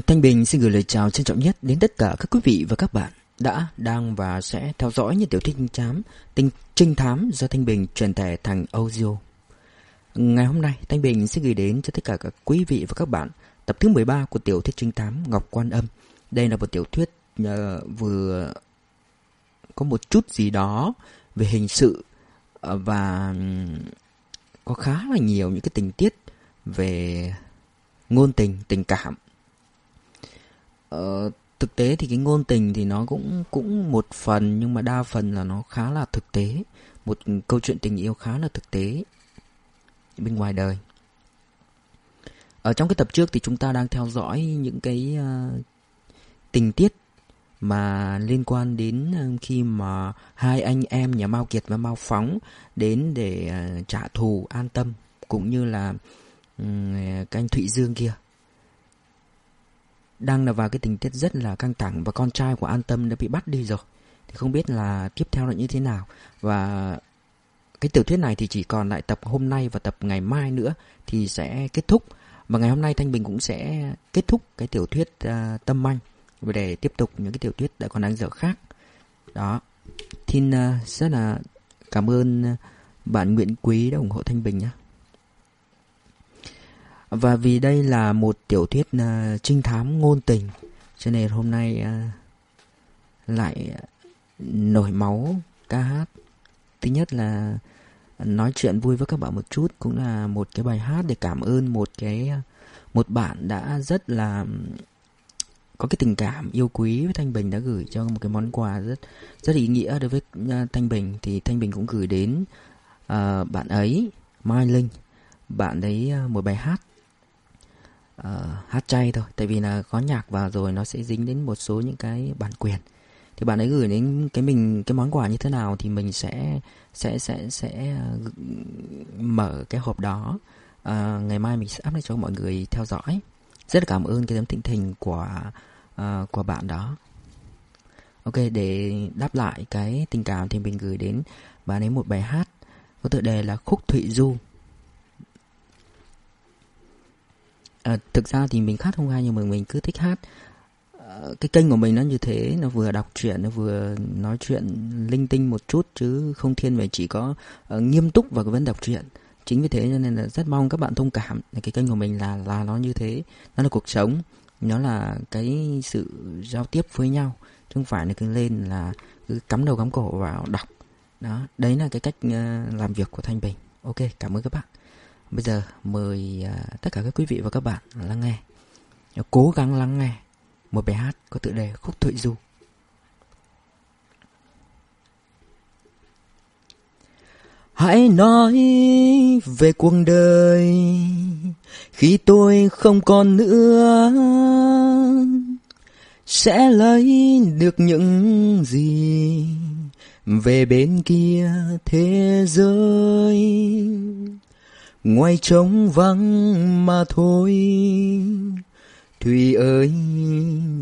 Thanh Bình xin gửi lời chào trân trọng nhất đến tất cả các quý vị và các bạn đã, đang và sẽ theo dõi những tiểu thuyết trinh thám, tinh trinh thám do Thanh Bình truyền thể thành audio. Ngày hôm nay, Thanh Bình sẽ gửi đến cho tất cả các quý vị và các bạn tập thứ 13 của tiểu thuyết trinh thám Ngọc Quan Âm. Đây là một tiểu thuyết uh, vừa có một chút gì đó về hình sự uh, và có khá là nhiều những cái tình tiết về ngôn tình, tình cảm Ờ, thực tế thì cái ngôn tình thì nó cũng cũng một phần nhưng mà đa phần là nó khá là thực tế. Một câu chuyện tình yêu khá là thực tế bên ngoài đời. Ở trong cái tập trước thì chúng ta đang theo dõi những cái uh, tình tiết mà liên quan đến ờ, khi mà hai anh em nhà Mao Kiệt và Mao Phóng đến để uh, trả thù an tâm cũng như là um, cái anh Thụy Dương kia đang là vào cái tình tiết rất là căng thẳng và con trai của An Tâm đã bị bắt đi rồi. Thì không biết là tiếp theo là như thế nào và cái tiểu thuyết này thì chỉ còn lại tập hôm nay và tập ngày mai nữa thì sẽ kết thúc. Và ngày hôm nay Thanh Bình cũng sẽ kết thúc cái tiểu thuyết uh, Tâm Anh để tiếp tục những cái tiểu thuyết đã còn đáng dở khác. Đó. Thì uh, à, rất là cảm ơn à, bạn Nguyễn Quý đã ủng hộ Thanh Bình nhé. Và vì đây là một tiểu thuyết uh, trinh thám ngôn tình Cho nên hôm nay uh, lại à, nổi máu ca hát. Thứ nhất là nói chuyện vui với các bạn một chút Cũng là một cái bài hát để cảm ơn một cái một bạn đã rất là có cái tình cảm yêu quý với Thanh Bình đã gửi cho một cái món quà rất rất ý nghĩa đối với Thanh Bình. Thì Thanh Bình cũng gửi đến uh, bạn ấy Mai Linh. Bạn ấy một bài hát uh, hát chay thôi tại vì là có nhạc vào rồi nó sẽ dính đến một số những cái bản quyền. Thì bạn ấy gửi đến cái mình cái món quà như thế nào thì mình sẽ sẽ sẽ sẽ uh, mở cái hộp đó. Uh, ngày mai mình sẽ up lên cho mọi người theo dõi. Rất là cảm ơn cái tấm thịnh thình của uh, của bạn đó. Ok để đáp lại cái tình cảm thì mình gửi đến bạn ấy một bài hát có tựa đề là khúc thụy du. À, thực ra thì mình hát không hay nhưng mà mình cứ thích hát. À, cái kênh của mình nó như thế nó vừa đọc truyện nó vừa nói chuyện linh tinh một chút chứ không thiên về chỉ có uh, nghiêm túc và vẫn đọc truyện. Chính vì thế cho nên là rất mong các bạn thông cảm cái kênh của mình là là nó như thế nó là cuộc sống nó là cái sự giao tiếp với nhau chứ không phải là cứ lên là cứ cắm đầu cắm cổ vào đọc. Đó đấy là cái cách uh, làm việc của thanh bình. Ok cảm ơn các bạn. Bây giờ mời à, tất cả các quý vị và các bạn lắng nghe. Cố gắng lắng nghe Một bài hát có tựa đề Khúc Thụy Du. Hãy nói về cuộc đời Khi tôi không còn nữa. Sẽ lấy được những gì Về bên kia thế giới? Ngoài trống vắng mà thôi. Thủy ơi,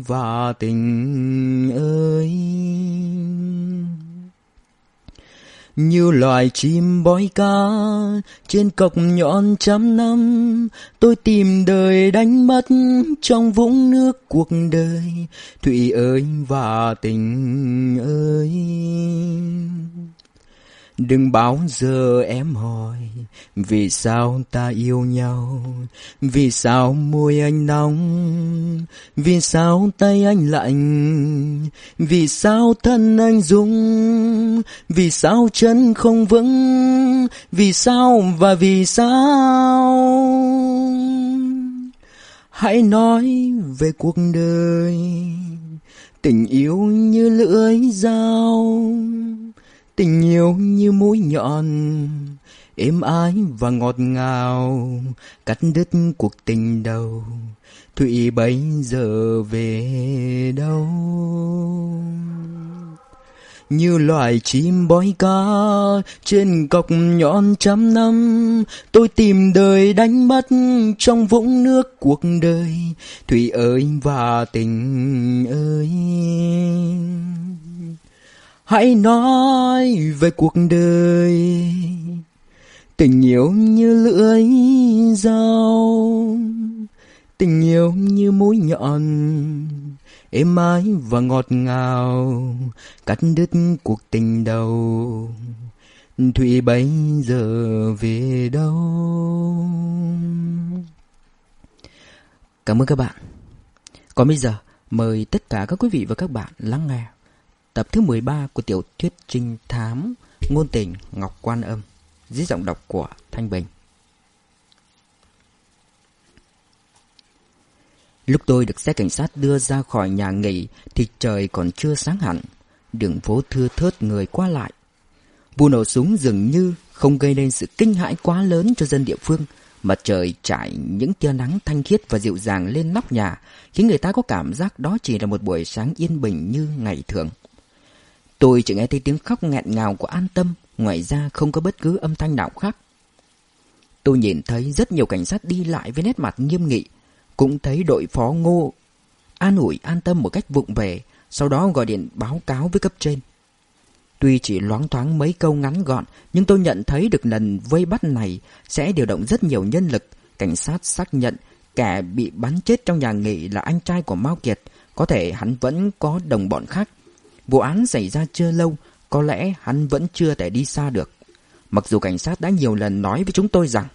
và tình ơi. Như loài chim bói ca trên cọc nhọn trăm năm, tôi tìm đời đánh mất trong vũng nước cuộc đời. Thủy ơi, và tình ơi. Đừng bao giờ em hỏi, Vì sao ta yêu nhau? Vì sao môi anh nóng? Vì sao tay anh lạnh? Vì sao thân anh rung? Vì sao chân không vững? Vì sao và vì sao? Hãy nói về cuộc đời, Tình yêu như lưỡi dao tình yêu như mũi nhọn, êm ái và ngọt ngào, cắt đứt cuộc tình đầu, thụy bấy giờ về đâu? Như loài chim bói ca trên cọc nhọn trăm năm, tôi tìm đời đánh mất trong vũng nước cuộc đời. Thủy ơi và tình ơi! Hãy nói về cuộc đời. Tình yêu như lưỡi dao. Tình yêu như mũi nhọn. Êm ái và ngọt ngào. Cắt đứt cuộc tình đầu. Thủy bây giờ về đâu? Cảm ơn các bạn. Còn bây giờ, mời tất cả các quý vị và các bạn lắng nghe. Tập thứ 13 của tiểu thuyết trinh thám Ngôn tình Ngọc Quan Âm Dưới giọng đọc của Thanh Bình Lúc tôi được xe cảnh sát đưa ra khỏi nhà nghỉ thì trời còn chưa sáng hẳn. Đường phố thưa thớt người qua lại. Vụ nổ súng dường như không gây nên sự kinh hãi quá lớn cho dân địa phương. Mặt trời trải những tia nắng thanh khiết và dịu dàng lên nóc nhà, khiến người ta có cảm giác đó chỉ là một buổi sáng yên bình như ngày thường. Tôi chỉ nghe thấy tiếng khóc nghẹn ngào của an tâm, ngoài ra không có bất cứ âm thanh nào khác. Tôi nhìn thấy rất nhiều cảnh sát đi lại với nét mặt nghiêm nghị, cũng thấy đội phó ngô an ủi an tâm một cách vụng về, sau đó gọi điện báo cáo với cấp trên. Tuy chỉ loáng thoáng mấy câu ngắn gọn, nhưng tôi nhận thấy được lần vây bắt này sẽ điều động rất nhiều nhân lực. Cảnh sát xác nhận kẻ bị bắn chết trong nhà nghỉ là anh trai của Mao Kiệt, có thể hắn vẫn có đồng bọn khác. Vụ án xảy ra chưa lâu, có lẽ hắn vẫn chưa thể đi xa được. Mặc dù cảnh sát đã nhiều lần nói với chúng tôi rằng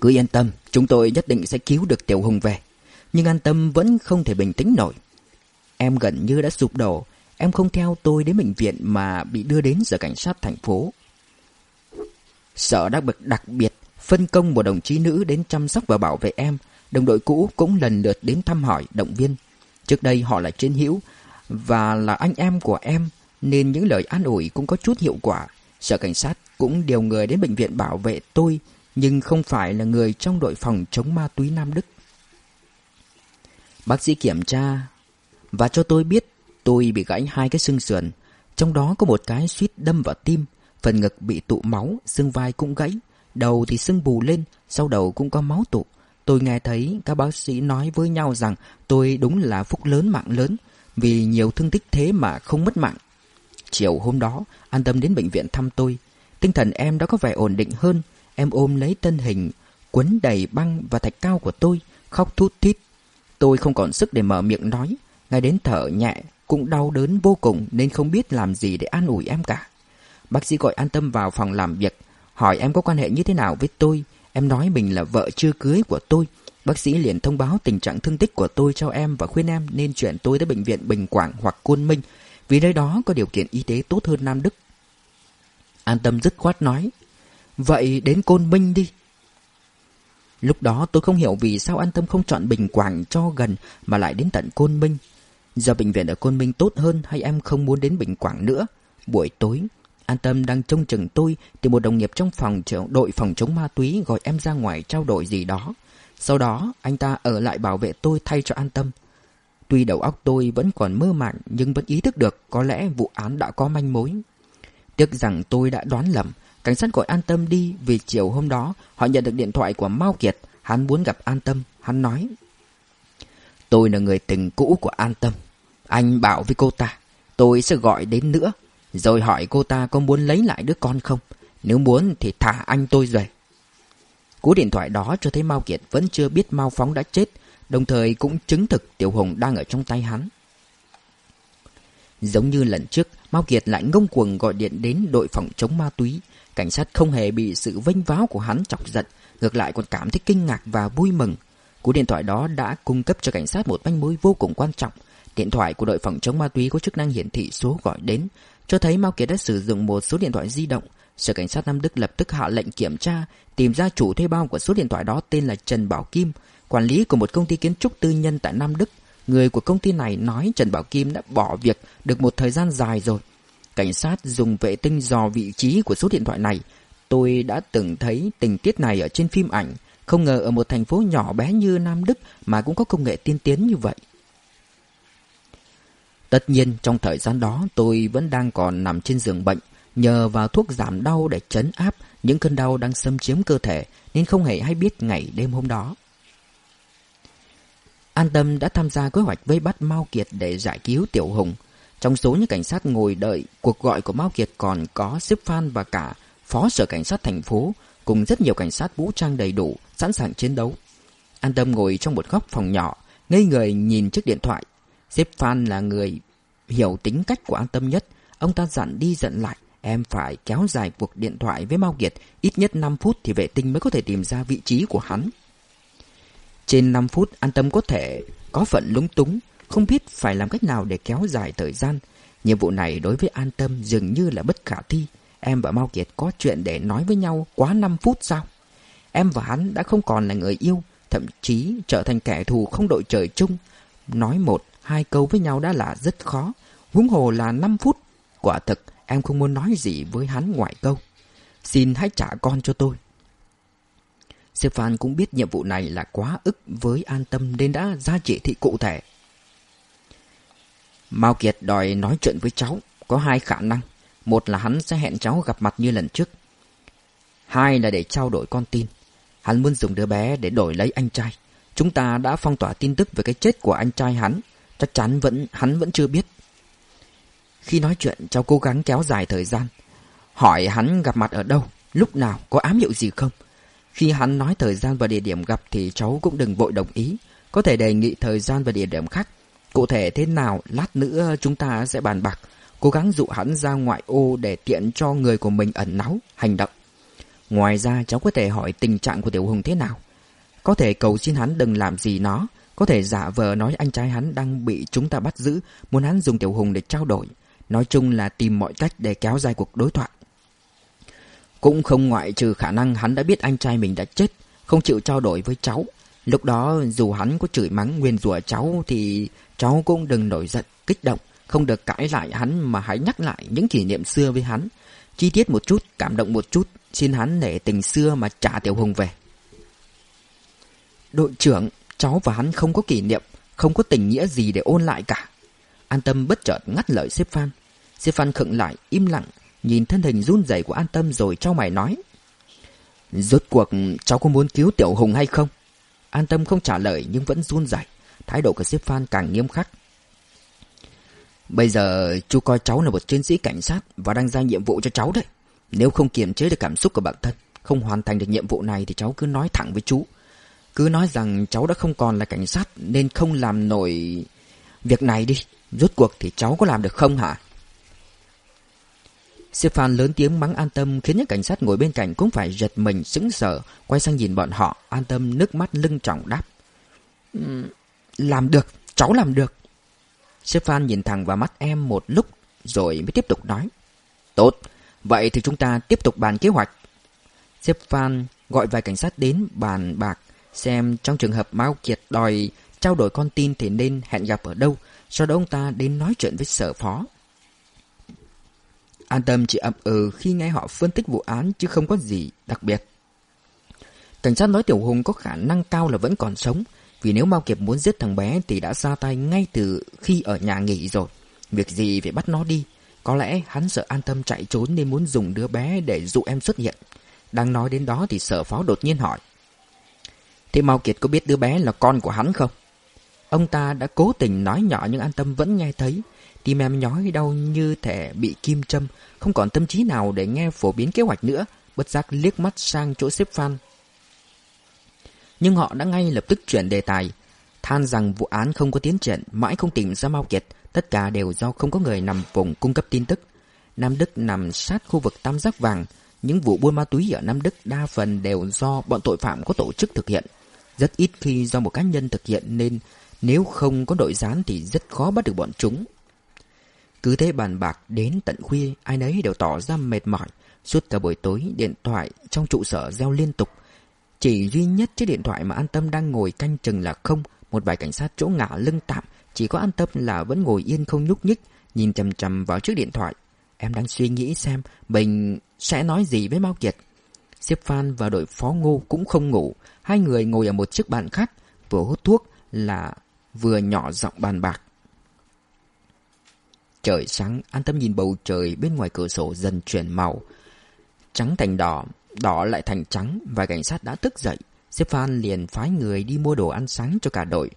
cứ yên tâm, chúng tôi nhất định sẽ cứu được Tiểu Hùng về. Nhưng an tâm vẫn không thể bình tĩnh nổi. Em gần như đã sụp đổ. Em không theo tôi đến bệnh viện mà bị đưa đến sở cảnh sát thành phố. Sở đặc biệt đặc biệt phân công một đồng chí nữ đến chăm sóc và bảo vệ em. Đồng đội cũ cũng lần lượt đến thăm hỏi, động viên. Trước đây họ là chiến hữu và là anh em của em nên những lời an ủi cũng có chút hiệu quả. Sở cảnh sát cũng điều người đến bệnh viện bảo vệ tôi nhưng không phải là người trong đội phòng chống ma túy Nam Đức. Bác sĩ kiểm tra và cho tôi biết tôi bị gãy hai cái xương sườn, trong đó có một cái suýt đâm vào tim, phần ngực bị tụ máu, xương vai cũng gãy, đầu thì sưng bù lên, sau đầu cũng có máu tụ. Tôi nghe thấy các bác sĩ nói với nhau rằng tôi đúng là phúc lớn mạng lớn, vì nhiều thương tích thế mà không mất mạng. Chiều hôm đó, an tâm đến bệnh viện thăm tôi. Tinh thần em đã có vẻ ổn định hơn, Em ôm lấy thân hình, quấn đầy băng và thạch cao của tôi, khóc thút thít. Tôi không còn sức để mở miệng nói, ngay đến thở nhẹ cũng đau đớn vô cùng nên không biết làm gì để an ủi em cả. Bác sĩ gọi an tâm vào phòng làm việc, hỏi em có quan hệ như thế nào với tôi. Em nói mình là vợ chưa cưới của tôi. Bác sĩ liền thông báo tình trạng thương tích của tôi cho em và khuyên em nên chuyển tôi tới bệnh viện Bình Quảng hoặc Côn Minh vì nơi đó có điều kiện y tế tốt hơn Nam Đức. An tâm dứt khoát nói Vậy đến Côn Minh đi. Lúc đó tôi không hiểu vì sao an tâm không chọn Bình Quảng cho gần mà lại đến tận Côn Minh. Giờ bệnh viện ở Côn Minh tốt hơn hay em không muốn đến Bình Quảng nữa? Buổi tối, An Tâm đang trông chừng tôi thì một đồng nghiệp trong phòng đội phòng chống ma túy gọi em ra ngoài trao đổi gì đó. Sau đó, anh ta ở lại bảo vệ tôi thay cho An Tâm. Tuy đầu óc tôi vẫn còn mơ màng nhưng vẫn ý thức được có lẽ vụ án đã có manh mối. Tiếc rằng tôi đã đoán lầm, Cảnh sát gọi An Tâm đi vì chiều hôm đó họ nhận được điện thoại của Mao Kiệt. Hắn muốn gặp An Tâm. Hắn nói. Tôi là người tình cũ của An Tâm. Anh bảo với cô ta. Tôi sẽ gọi đến nữa. Rồi hỏi cô ta có muốn lấy lại đứa con không. Nếu muốn thì thả anh tôi về. Cú điện thoại đó cho thấy Mao Kiệt vẫn chưa biết Mao Phóng đã chết. Đồng thời cũng chứng thực Tiểu Hùng đang ở trong tay hắn. Giống như lần trước, Mao Kiệt lại ngông cuồng gọi điện đến đội phòng chống ma túy. Cảnh sát không hề bị sự vênh váo của hắn chọc giận, ngược lại còn cảm thấy kinh ngạc và vui mừng. Cú điện thoại đó đã cung cấp cho cảnh sát một manh mối vô cùng quan trọng. Điện thoại của đội phòng chống ma túy có chức năng hiển thị số gọi đến, cho thấy Mao Kiệt đã sử dụng một số điện thoại di động. Sở cảnh sát Nam Đức lập tức hạ lệnh kiểm tra, tìm ra chủ thuê bao của số điện thoại đó tên là Trần Bảo Kim, quản lý của một công ty kiến trúc tư nhân tại Nam Đức. Người của công ty này nói Trần Bảo Kim đã bỏ việc được một thời gian dài rồi. Cảnh sát dùng vệ tinh dò vị trí của số điện thoại này. Tôi đã từng thấy tình tiết này ở trên phim ảnh. Không ngờ ở một thành phố nhỏ bé như Nam Đức mà cũng có công nghệ tiên tiến như vậy. Tất nhiên trong thời gian đó tôi vẫn đang còn nằm trên giường bệnh Nhờ vào thuốc giảm đau để chấn áp những cơn đau đang xâm chiếm cơ thể Nên không hề hay biết ngày đêm hôm đó An Tâm đã tham gia kế hoạch vây bắt Mao Kiệt để giải cứu Tiểu Hùng trong số những cảnh sát ngồi đợi cuộc gọi của Mao Kiệt còn có Sếp Phan và cả Phó Sở Cảnh sát thành phố cùng rất nhiều cảnh sát vũ trang đầy đủ, sẵn sàng chiến đấu. An Tâm ngồi trong một góc phòng nhỏ, ngây người nhìn chiếc điện thoại. Sếp Phan là người hiểu tính cách của An Tâm nhất. Ông ta dặn đi dặn lại, em phải kéo dài cuộc điện thoại với Mao Kiệt, ít nhất 5 phút thì vệ tinh mới có thể tìm ra vị trí của hắn. Trên 5 phút, An Tâm có thể có phận lúng túng, không biết phải làm cách nào để kéo dài thời gian. Nhiệm vụ này đối với An Tâm dường như là bất khả thi. Em và Mao Kiệt có chuyện để nói với nhau quá 5 phút sao? Em và hắn đã không còn là người yêu, thậm chí trở thành kẻ thù không đội trời chung. Nói một, hai câu với nhau đã là rất khó, huống hồ là 5 phút. Quả thực, em không muốn nói gì với hắn ngoại câu. Xin hãy trả con cho tôi. Stefan cũng biết nhiệm vụ này là quá ức với an tâm nên đã ra chỉ thị cụ thể. Mao Kiệt đòi nói chuyện với cháu, có hai khả năng. Một là hắn sẽ hẹn cháu gặp mặt như lần trước. Hai là để trao đổi con tin. Hắn muốn dùng đứa bé để đổi lấy anh trai. Chúng ta đã phong tỏa tin tức về cái chết của anh trai hắn. Chắc chắn vẫn hắn vẫn chưa biết. Khi nói chuyện, cháu cố gắng kéo dài thời gian. Hỏi hắn gặp mặt ở đâu, lúc nào, có ám hiệu gì không? Khi hắn nói thời gian và địa điểm gặp thì cháu cũng đừng vội đồng ý. Có thể đề nghị thời gian và địa điểm khác. Cụ thể thế nào, lát nữa chúng ta sẽ bàn bạc. Cố gắng dụ hắn ra ngoại ô để tiện cho người của mình ẩn náu, hành động. Ngoài ra cháu có thể hỏi tình trạng của Tiểu Hùng thế nào. Có thể cầu xin hắn đừng làm gì nó. Có thể giả vờ nói anh trai hắn đang bị chúng ta bắt giữ, muốn hắn dùng Tiểu Hùng để trao đổi. Nói chung là tìm mọi cách để kéo dài cuộc đối thoại. Cũng không ngoại trừ khả năng hắn đã biết anh trai mình đã chết, không chịu trao đổi với cháu. Lúc đó dù hắn có chửi mắng nguyên rủa cháu thì cháu cũng đừng nổi giận, kích động, không được cãi lại hắn mà hãy nhắc lại những kỷ niệm xưa với hắn. Chi tiết một chút, cảm động một chút, xin hắn nể tình xưa mà trả Tiểu Hùng về. Đội trưởng, cháu và hắn không có kỷ niệm, không có tình nghĩa gì để ôn lại cả. An Tâm bất chợt ngắt lời xếp Phan. Xếp Phan khựng lại, im lặng, nhìn thân hình run rẩy của An Tâm rồi cho mày nói. Rốt cuộc cháu có muốn cứu Tiểu Hùng hay không? An Tâm không trả lời nhưng vẫn run rẩy, thái độ của xếp Phan càng nghiêm khắc. Bây giờ chú coi cháu là một chiến sĩ cảnh sát và đang ra nhiệm vụ cho cháu đấy. Nếu không kiềm chế được cảm xúc của bản thân, không hoàn thành được nhiệm vụ này thì cháu cứ nói thẳng với chú. Cứ nói rằng cháu đã không còn là cảnh sát nên không làm nổi việc này đi. Rốt cuộc thì cháu có làm được không hả? Stefan lớn tiếng mắng an tâm khiến những cảnh sát ngồi bên cạnh cũng phải giật mình sững sờ, quay sang nhìn bọn họ, an tâm nước mắt lưng trọng đáp. Làm được, cháu làm được. Stefan nhìn thẳng vào mắt em một lúc rồi mới tiếp tục nói. Tốt, vậy thì chúng ta tiếp tục bàn kế hoạch. Stefan gọi vài cảnh sát đến bàn bạc xem trong trường hợp Mao Kiệt đòi trao đổi con tin thì nên hẹn gặp ở đâu. Sau đó ông ta đến nói chuyện với sở phó. An tâm chỉ ậm ừ khi nghe họ phân tích vụ án chứ không có gì đặc biệt. Cảnh sát nói Tiểu Hùng có khả năng cao là vẫn còn sống, vì nếu Mao Kiệt muốn giết thằng bé thì đã ra tay ngay từ khi ở nhà nghỉ rồi. Việc gì phải bắt nó đi. Có lẽ hắn sợ an tâm chạy trốn nên muốn dùng đứa bé để dụ em xuất hiện. Đang nói đến đó thì sở phó đột nhiên hỏi. Thế Mao Kiệt có biết đứa bé là con của hắn không? Ông ta đã cố tình nói nhỏ nhưng an tâm vẫn nghe thấy. Tim em nhói đau như thể bị kim châm, không còn tâm trí nào để nghe phổ biến kế hoạch nữa, bất giác liếc mắt sang chỗ xếp Phan. Nhưng họ đã ngay lập tức chuyển đề tài, than rằng vụ án không có tiến triển, mãi không tìm ra Mao Kiệt, tất cả đều do không có người nằm vùng cung cấp tin tức. Nam Đức nằm sát khu vực tam giác vàng, những vụ buôn ma túy ở Nam Đức đa phần đều do bọn tội phạm có tổ chức thực hiện. Rất ít khi do một cá nhân thực hiện nên nếu không có đội gián thì rất khó bắt được bọn chúng. Cứ thế bàn bạc đến tận khuya, ai nấy đều tỏ ra mệt mỏi. Suốt cả buổi tối, điện thoại trong trụ sở reo liên tục. Chỉ duy nhất chiếc điện thoại mà An Tâm đang ngồi canh chừng là không. Một vài cảnh sát chỗ ngả lưng tạm, chỉ có An Tâm là vẫn ngồi yên không nhúc nhích, nhìn chầm chầm vào chiếc điện thoại. Em đang suy nghĩ xem mình sẽ nói gì với Mao Kiệt. Sếp Phan và đội phó ngô cũng không ngủ. Hai người ngồi ở một chiếc bàn khác, vừa hút thuốc là vừa nhỏ giọng bàn bạc. Trời sáng, an tâm nhìn bầu trời bên ngoài cửa sổ dần chuyển màu. Trắng thành đỏ, đỏ lại thành trắng và cảnh sát đã tức dậy. Sếp Phan liền phái người đi mua đồ ăn sáng cho cả đội.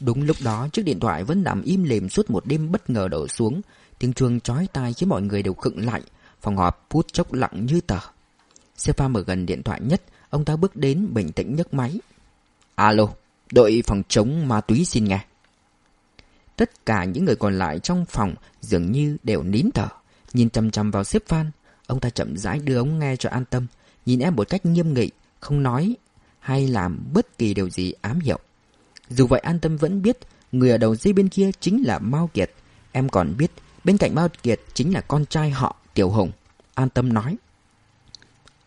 Đúng lúc đó chiếc điện thoại vẫn nằm im lìm suốt một đêm bất ngờ đổ xuống. Tiếng chuông chói tai khiến mọi người đều khựng lại. Phòng họp phút chốc lặng như tờ. Sếp Phan mở gần điện thoại nhất, ông ta bước đến bình tĩnh nhấc máy. Alo, Đội phòng chống ma túy xin nghe. Tất cả những người còn lại trong phòng dường như đều nín thở, nhìn chăm chăm vào xếp Phan. Ông ta chậm rãi đưa ống nghe cho an tâm, nhìn em một cách nghiêm nghị, không nói hay làm bất kỳ điều gì ám hiệu. Dù vậy an tâm vẫn biết người ở đầu dây bên kia chính là Mao Kiệt. Em còn biết bên cạnh Mao Kiệt chính là con trai họ Tiểu hồng. An tâm nói.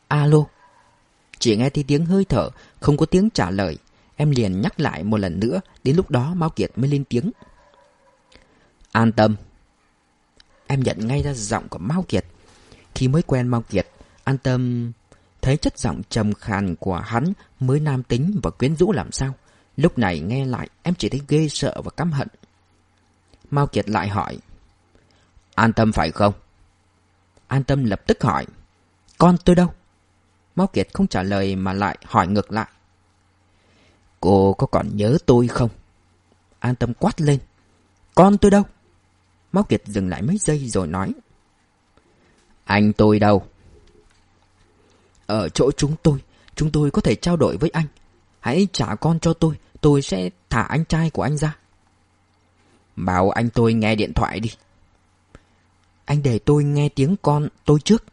Alo. Chỉ nghe thấy tiếng hơi thở, không có tiếng trả lời. Em liền nhắc lại một lần nữa, đến lúc đó Mao Kiệt mới lên tiếng. An tâm. Em nhận ngay ra giọng của Mao Kiệt. Khi mới quen Mao Kiệt, an tâm thấy chất giọng trầm khàn của hắn mới nam tính và quyến rũ làm sao. Lúc này nghe lại em chỉ thấy ghê sợ và căm hận. Mao Kiệt lại hỏi. An tâm phải không? An tâm lập tức hỏi. Con tôi đâu? Mao Kiệt không trả lời mà lại hỏi ngược lại. Cô có còn nhớ tôi không? An tâm quát lên. Con tôi đâu? Mao Kiệt dừng lại mấy giây rồi nói. Anh tôi đâu? Ở chỗ chúng tôi, chúng tôi có thể trao đổi với anh. Hãy trả con cho tôi, tôi sẽ thả anh trai của anh ra. Bảo anh tôi nghe điện thoại đi. Anh để tôi nghe tiếng con tôi trước.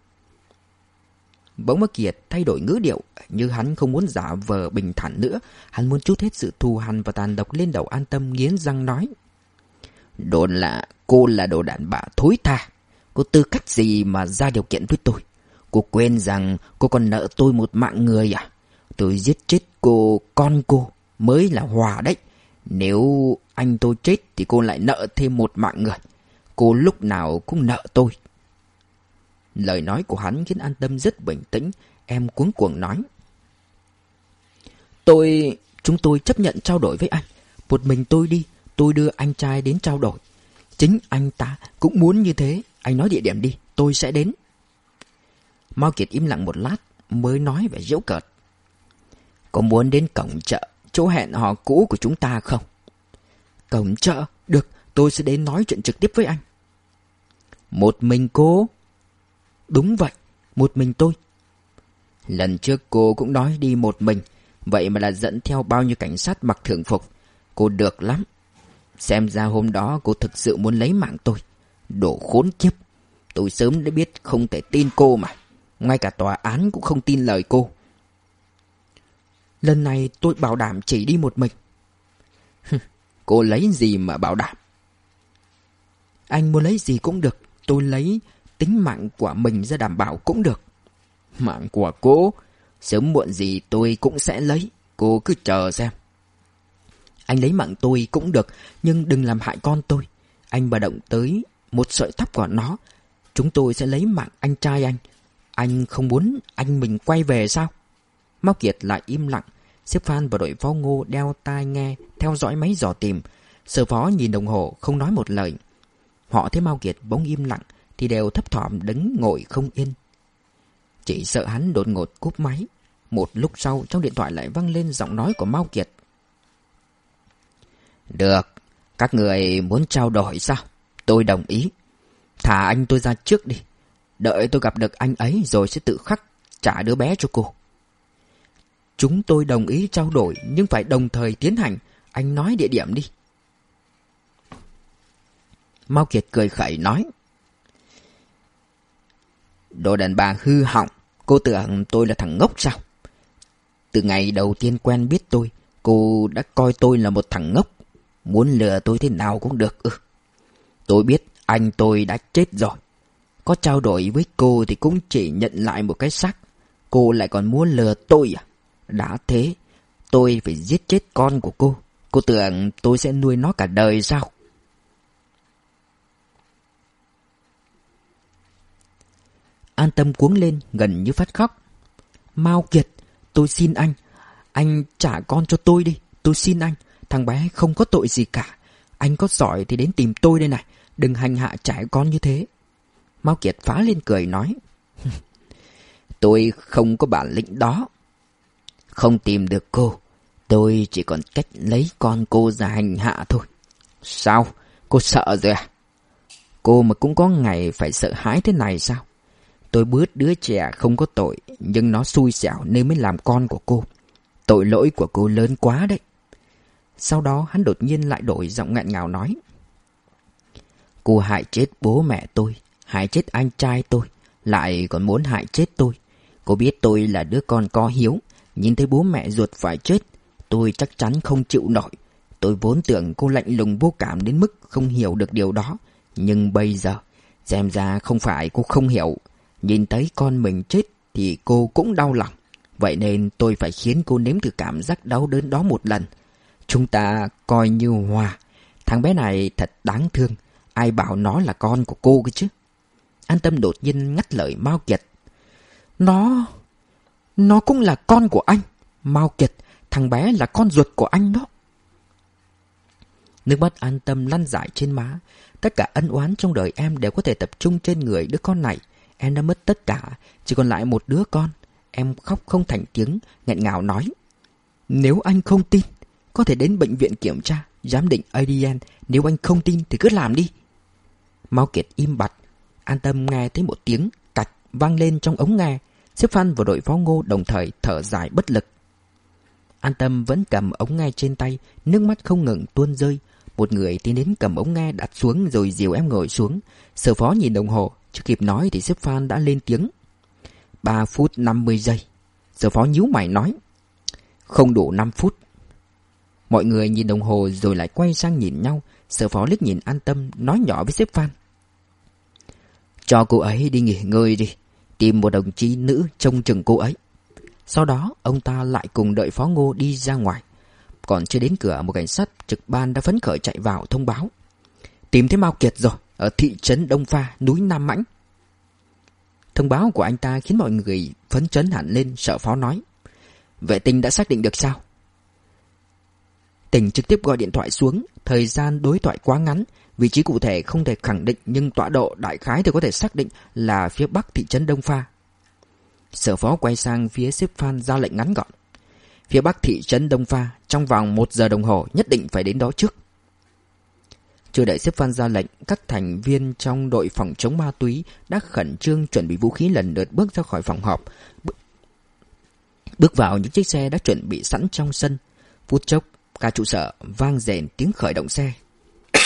Bỗng Mắc Kiệt thay đổi ngữ điệu, như hắn không muốn giả vờ bình thản nữa, hắn muốn chút hết sự thù hằn và tàn độc lên đầu an tâm nghiến răng nói. Đồn là cô là đồ đàn bà thối tha, cô tư cách gì mà ra điều kiện với tôi? Cô quên rằng cô còn nợ tôi một mạng người à? Tôi giết chết cô, con cô, mới là hòa đấy. Nếu anh tôi chết thì cô lại nợ thêm một mạng người. Cô lúc nào cũng nợ tôi. Lời nói của hắn khiến an tâm rất bình tĩnh. Em cuống cuồng nói. Tôi... Chúng tôi chấp nhận trao đổi với anh. Một mình tôi đi. Tôi đưa anh trai đến trao đổi. Chính anh ta cũng muốn như thế. Anh nói địa điểm đi. Tôi sẽ đến. Mao Kiệt im lặng một lát. Mới nói về dễu cợt. Có muốn đến cổng chợ chỗ hẹn hò cũ của chúng ta không? Cổng chợ? Được, tôi sẽ đến nói chuyện trực tiếp với anh. Một mình cô? Đúng vậy, một mình tôi. Lần trước cô cũng nói đi một mình, vậy mà là dẫn theo bao nhiêu cảnh sát mặc thường phục. Cô được lắm. Xem ra hôm đó cô thực sự muốn lấy mạng tôi. Đổ khốn kiếp. Tôi sớm đã biết không thể tin cô mà. Ngay cả tòa án cũng không tin lời cô. Lần này tôi bảo đảm chỉ đi một mình. cô lấy gì mà bảo đảm? Anh muốn lấy gì cũng được. Tôi lấy tính mạng của mình ra đảm bảo cũng được. Mạng của cô, sớm muộn gì tôi cũng sẽ lấy. Cô cứ chờ xem. Anh lấy mạng tôi cũng được, nhưng đừng làm hại con tôi. Anh bà động tới một sợi tóc của nó. Chúng tôi sẽ lấy mạng anh trai anh. Anh không muốn anh mình quay về sao? Mao Kiệt lại im lặng. Xếp Phan và đội phó ngô đeo tai nghe, theo dõi máy dò tìm. Sở phó nhìn đồng hồ, không nói một lời. Họ thấy Mao Kiệt bỗng im lặng, thì đều thấp thỏm đứng ngồi không yên. Chỉ sợ hắn đột ngột cúp máy. Một lúc sau trong điện thoại lại vang lên giọng nói của Mao Kiệt. Được, các người muốn trao đổi sao? Tôi đồng ý. Thả anh tôi ra trước đi. Đợi tôi gặp được anh ấy rồi sẽ tự khắc trả đứa bé cho cô. Chúng tôi đồng ý trao đổi nhưng phải đồng thời tiến hành. Anh nói địa điểm đi. Mao Kiệt cười khẩy nói. Đồ đàn bà hư hỏng. Cô tưởng tôi là thằng ngốc sao? Từ ngày đầu tiên quen biết tôi, cô đã coi tôi là một thằng ngốc. Muốn lừa tôi thế nào cũng được. Ừ. Tôi biết anh tôi đã chết rồi. Có trao đổi với cô thì cũng chỉ nhận lại một cái xác. Cô lại còn muốn lừa tôi à? Đã thế, tôi phải giết chết con của cô. Cô tưởng tôi sẽ nuôi nó cả đời sao? An tâm cuống lên gần như phát khóc. Mao Kiệt, tôi xin anh. Anh trả con cho tôi đi. Tôi xin anh. Thằng bé không có tội gì cả. Anh có giỏi thì đến tìm tôi đây này. Đừng hành hạ trẻ con như thế. Mao Kiệt phá lên cười nói. tôi không có bản lĩnh đó. Không tìm được cô. Tôi chỉ còn cách lấy con cô ra hành hạ thôi. Sao? Cô sợ rồi à? Cô mà cũng có ngày phải sợ hãi thế này sao? Tôi bớt đứa trẻ không có tội, nhưng nó xui xẻo nên mới làm con của cô. Tội lỗi của cô lớn quá đấy. Sau đó hắn đột nhiên lại đổi giọng ngạn ngào nói. Cô hại chết bố mẹ tôi, hại chết anh trai tôi, lại còn muốn hại chết tôi. Cô biết tôi là đứa con có hiếu, nhìn thấy bố mẹ ruột phải chết, tôi chắc chắn không chịu nổi. Tôi vốn tưởng cô lạnh lùng vô cảm đến mức không hiểu được điều đó, nhưng bây giờ, xem ra không phải cô không hiểu. Nhìn thấy con mình chết thì cô cũng đau lòng. Vậy nên tôi phải khiến cô nếm thử cảm giác đau đớn đó một lần. Chúng ta coi như hòa. Thằng bé này thật đáng thương. Ai bảo nó là con của cô cơ chứ? An tâm đột nhiên ngắt lời Mao Kiệt. Nó... Nó cũng là con của anh. Mao Kiệt, thằng bé là con ruột của anh đó. Nước mắt an tâm lăn dài trên má. Tất cả ân oán trong đời em đều có thể tập trung trên người đứa con này. Em đã mất tất cả, chỉ còn lại một đứa con. Em khóc không thành tiếng, nghẹn ngào nói. Nếu anh không tin, có thể đến bệnh viện kiểm tra, giám định ADN. Nếu anh không tin thì cứ làm đi. Mao Kiệt im bặt. An tâm nghe thấy một tiếng cạch vang lên trong ống nghe. Xếp Phan và đội phó ngô đồng thời thở dài bất lực. An tâm vẫn cầm ống nghe trên tay, nước mắt không ngừng tuôn rơi. Một người tiến đến cầm ống nghe đặt xuống rồi dìu em ngồi xuống. Sở phó nhìn đồng hồ, chưa kịp nói thì xếp Phan đã lên tiếng. 3 phút 50 giây. Sở phó nhíu mày nói. Không đủ 5 phút. Mọi người nhìn đồng hồ rồi lại quay sang nhìn nhau. Sở phó liếc nhìn an tâm, nói nhỏ với sếp Phan. Cho cô ấy đi nghỉ ngơi đi. Tìm một đồng chí nữ trông chừng cô ấy. Sau đó, ông ta lại cùng đợi phó ngô đi ra ngoài. Còn chưa đến cửa, một cảnh sát trực ban đã phấn khởi chạy vào thông báo. Tìm thấy Mao Kiệt rồi, ở thị trấn Đông Pha, núi Nam Mãnh. Thông báo của anh ta khiến mọi người phấn chấn hẳn lên, sợ phó nói. Vệ tinh đã xác định được sao? Tỉnh trực tiếp gọi điện thoại xuống, thời gian đối thoại quá ngắn, vị trí cụ thể không thể khẳng định nhưng tọa độ đại khái thì có thể xác định là phía bắc thị trấn Đông Pha. Sở phó quay sang phía xếp Phan ra lệnh ngắn gọn. Phía bắc thị trấn Đông Pha, trong vòng một giờ đồng hồ nhất định phải đến đó trước. Chưa đợi xếp Phan ra lệnh, các thành viên trong đội phòng chống ma túy đã khẩn trương chuẩn bị vũ khí lần lượt bước ra khỏi phòng họp. Bước vào những chiếc xe đã chuẩn bị sẵn trong sân. Phút chốc, cả trụ sở vang rền tiếng khởi động xe.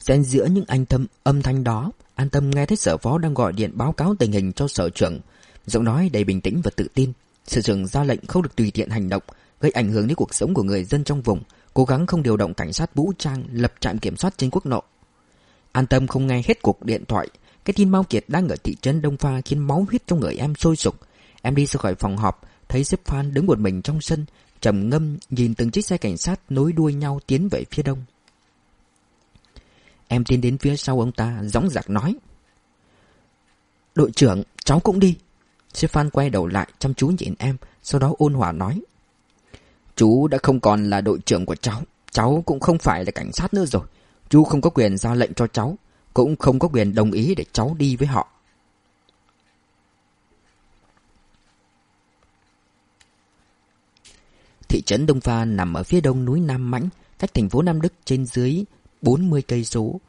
Xen giữa những anh thâm âm thanh đó, an tâm nghe thấy sở phó đang gọi điện báo cáo tình hình cho sở trưởng. Giọng nói đầy bình tĩnh và tự tin. Sở trưởng ra lệnh không được tùy tiện hành động, gây ảnh hưởng đến cuộc sống của người dân trong vùng, cố gắng không điều động cảnh sát vũ trang lập trạm kiểm soát trên quốc lộ. An tâm không nghe hết cuộc điện thoại, cái tin Mao Kiệt đang ở thị trấn Đông Pha khiến máu huyết trong người em sôi sục. Em đi ra khỏi phòng họp, thấy xếp Phan đứng một mình trong sân, trầm ngâm nhìn từng chiếc xe cảnh sát nối đuôi nhau tiến về phía đông. Em tiến đến phía sau ông ta, gióng giặc nói. Đội trưởng, cháu cũng đi. Xếp Phan quay đầu lại, chăm chú nhìn em, sau đó ôn hòa nói. Chú đã không còn là đội trưởng của cháu, cháu cũng không phải là cảnh sát nữa rồi. Chú không có quyền ra lệnh cho cháu, cũng không có quyền đồng ý để cháu đi với họ. Thị trấn Đông Pha nằm ở phía đông núi Nam Mãnh, cách thành phố Nam Đức trên dưới 40 cây số.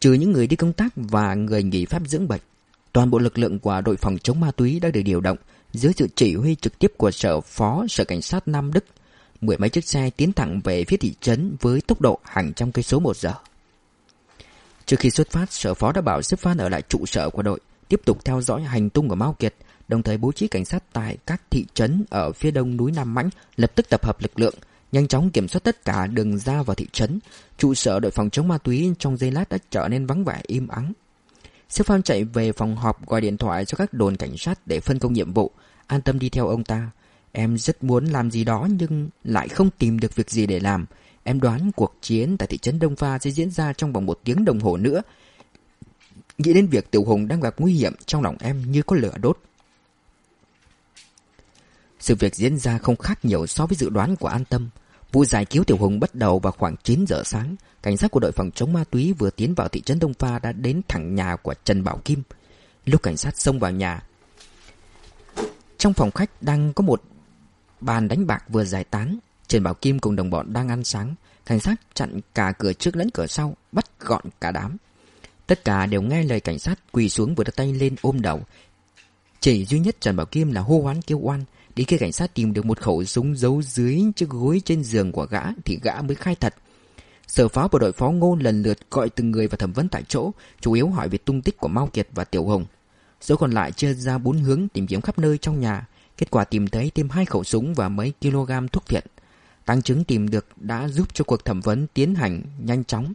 Trừ những người đi công tác và người nghỉ phép dưỡng bệnh, toàn bộ lực lượng của đội phòng chống ma túy đã được điều động dưới sự chỉ huy trực tiếp của sở phó sở cảnh sát Nam Đức. Mười mấy chiếc xe tiến thẳng về phía thị trấn với tốc độ hàng trăm cây số một giờ. Trước khi xuất phát, sở phó đã bảo xếp Phan ở lại trụ sở của đội, tiếp tục theo dõi hành tung của Mao Kiệt, đồng thời bố trí cảnh sát tại các thị trấn ở phía đông núi Nam Mãnh, lập tức tập hợp lực lượng, nhanh chóng kiểm soát tất cả đường ra vào thị trấn. Trụ sở đội phòng chống ma túy trong giây lát đã trở nên vắng vẻ im ắng. Siêu Phan chạy về phòng họp gọi điện thoại cho các đồn cảnh sát để phân công nhiệm vụ, an tâm đi theo ông ta. Em rất muốn làm gì đó nhưng lại không tìm được việc gì để làm. Em đoán cuộc chiến tại thị trấn Đông Pha sẽ diễn ra trong vòng một tiếng đồng hồ nữa. Nghĩ đến việc Tiểu Hùng đang gặp nguy hiểm trong lòng em như có lửa đốt. Sự việc diễn ra không khác nhiều so với dự đoán của An Tâm. Vụ giải cứu Tiểu Hùng bắt đầu vào khoảng 9 giờ sáng. Cảnh sát của đội phòng chống ma túy vừa tiến vào thị trấn Đông Pha đã đến thẳng nhà của Trần Bảo Kim. Lúc cảnh sát xông vào nhà, trong phòng khách đang có một bàn đánh bạc vừa giải tán. Trần Bảo Kim cùng đồng bọn đang ăn sáng. Cảnh sát chặn cả cửa trước lẫn cửa sau, bắt gọn cả đám. Tất cả đều nghe lời cảnh sát quỳ xuống vừa đặt tay lên ôm đầu. Chỉ duy nhất Trần Bảo Kim là hô hoán kêu oan. Đến khi cảnh sát tìm được một khẩu súng giấu dưới chiếc gối trên giường của gã thì gã mới khai thật. Sở pháo bộ đội phó Ngô lần lượt gọi từng người và thẩm vấn tại chỗ, chủ yếu hỏi về tung tích của Mao Kiệt và Tiểu Hồng. Số còn lại chia ra bốn hướng tìm kiếm khắp nơi trong nhà. Kết quả tìm thấy thêm hai khẩu súng và mấy kg thuốc viện. Tăng chứng tìm được đã giúp cho cuộc thẩm vấn tiến hành nhanh chóng.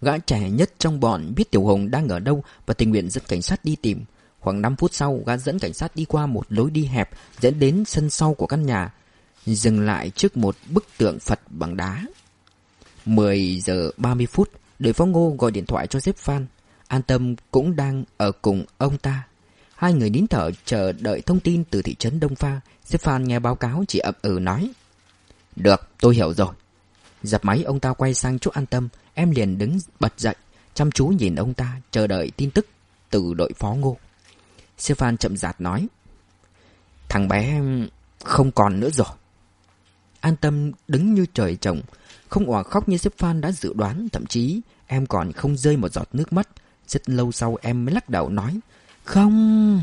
Gã trẻ nhất trong bọn biết Tiểu Hồng đang ở đâu và tình nguyện dẫn cảnh sát đi tìm. Khoảng 5 phút sau, gã dẫn cảnh sát đi qua một lối đi hẹp dẫn đến sân sau của căn nhà, dừng lại trước một bức tượng Phật bằng đá. 10 giờ 30 phút, đội phó ngô gọi điện thoại cho sếp Phan. An Tâm cũng đang ở cùng ông ta. Hai người nín thở chờ đợi thông tin từ thị trấn Đông Pha. Sếp Phan nghe báo cáo chỉ ậm ừ nói. Được, tôi hiểu rồi. Dập máy ông ta quay sang chỗ An Tâm. Em liền đứng bật dậy, chăm chú nhìn ông ta, chờ đợi tin tức từ đội phó ngô. Sếp Phan chậm rạt nói. Thằng bé không còn nữa rồi. An Tâm đứng như trời trồng, không òa khóc như sếp Phan đã dự đoán, thậm chí em còn không rơi một giọt nước mắt. Rất lâu sau em mới lắc đầu nói, không...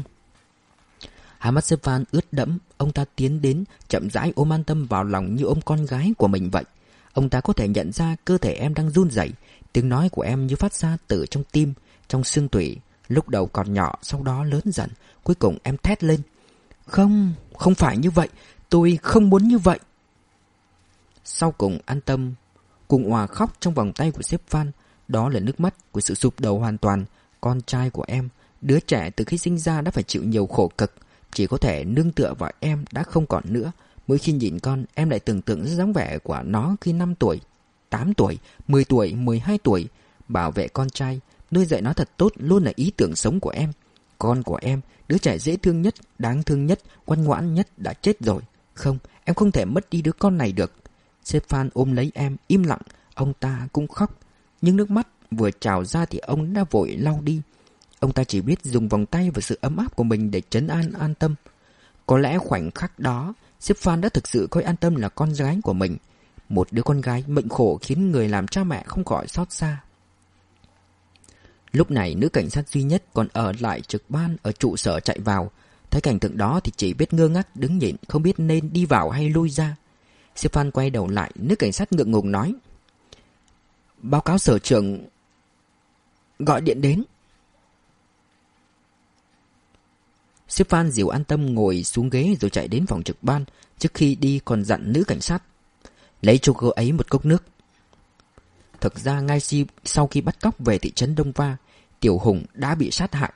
Hai mắt sếp Phan ướt đẫm, ông ta tiến đến, chậm rãi ôm An Tâm vào lòng như ôm con gái của mình vậy. Ông ta có thể nhận ra cơ thể em đang run rẩy, tiếng nói của em như phát ra từ trong tim, trong xương tủy. Lúc đầu còn nhỏ, sau đó lớn dần, cuối cùng em thét lên. Không, không phải như vậy, tôi không muốn như vậy. Sau cùng an tâm Cùng hòa khóc trong vòng tay của sếp Phan Đó là nước mắt của sự sụp đổ hoàn toàn Con trai của em Đứa trẻ từ khi sinh ra đã phải chịu nhiều khổ cực Chỉ có thể nương tựa vào em đã không còn nữa Mỗi khi nhìn con Em lại tưởng tượng dáng vẻ của nó khi 5 tuổi 8 tuổi, 10 tuổi, 12 tuổi Bảo vệ con trai Nuôi dạy nó thật tốt luôn là ý tưởng sống của em Con của em Đứa trẻ dễ thương nhất, đáng thương nhất, ngoan ngoãn nhất đã chết rồi Không, em không thể mất đi đứa con này được Stefan ôm lấy em, im lặng, ông ta cũng khóc. Nhưng nước mắt vừa trào ra thì ông đã vội lau đi. Ông ta chỉ biết dùng vòng tay và sự ấm áp của mình để chấn an an tâm. Có lẽ khoảnh khắc đó, Stefan đã thực sự coi an tâm là con gái của mình. Một đứa con gái mệnh khổ khiến người làm cha mẹ không khỏi xót xa. Lúc này nữ cảnh sát duy nhất còn ở lại trực ban ở trụ sở chạy vào. Thấy cảnh tượng đó thì chỉ biết ngơ ngác đứng nhìn không biết nên đi vào hay lui ra. Sư Phan quay đầu lại, nữ cảnh sát ngượng ngùng nói. Báo cáo sở trưởng gọi điện đến. Sư Phan dìu an tâm ngồi xuống ghế rồi chạy đến phòng trực ban, trước khi đi còn dặn nữ cảnh sát. Lấy cho cô ấy một cốc nước. Thực ra ngay sau khi bắt cóc về thị trấn Đông Va, Tiểu Hùng đã bị sát hại.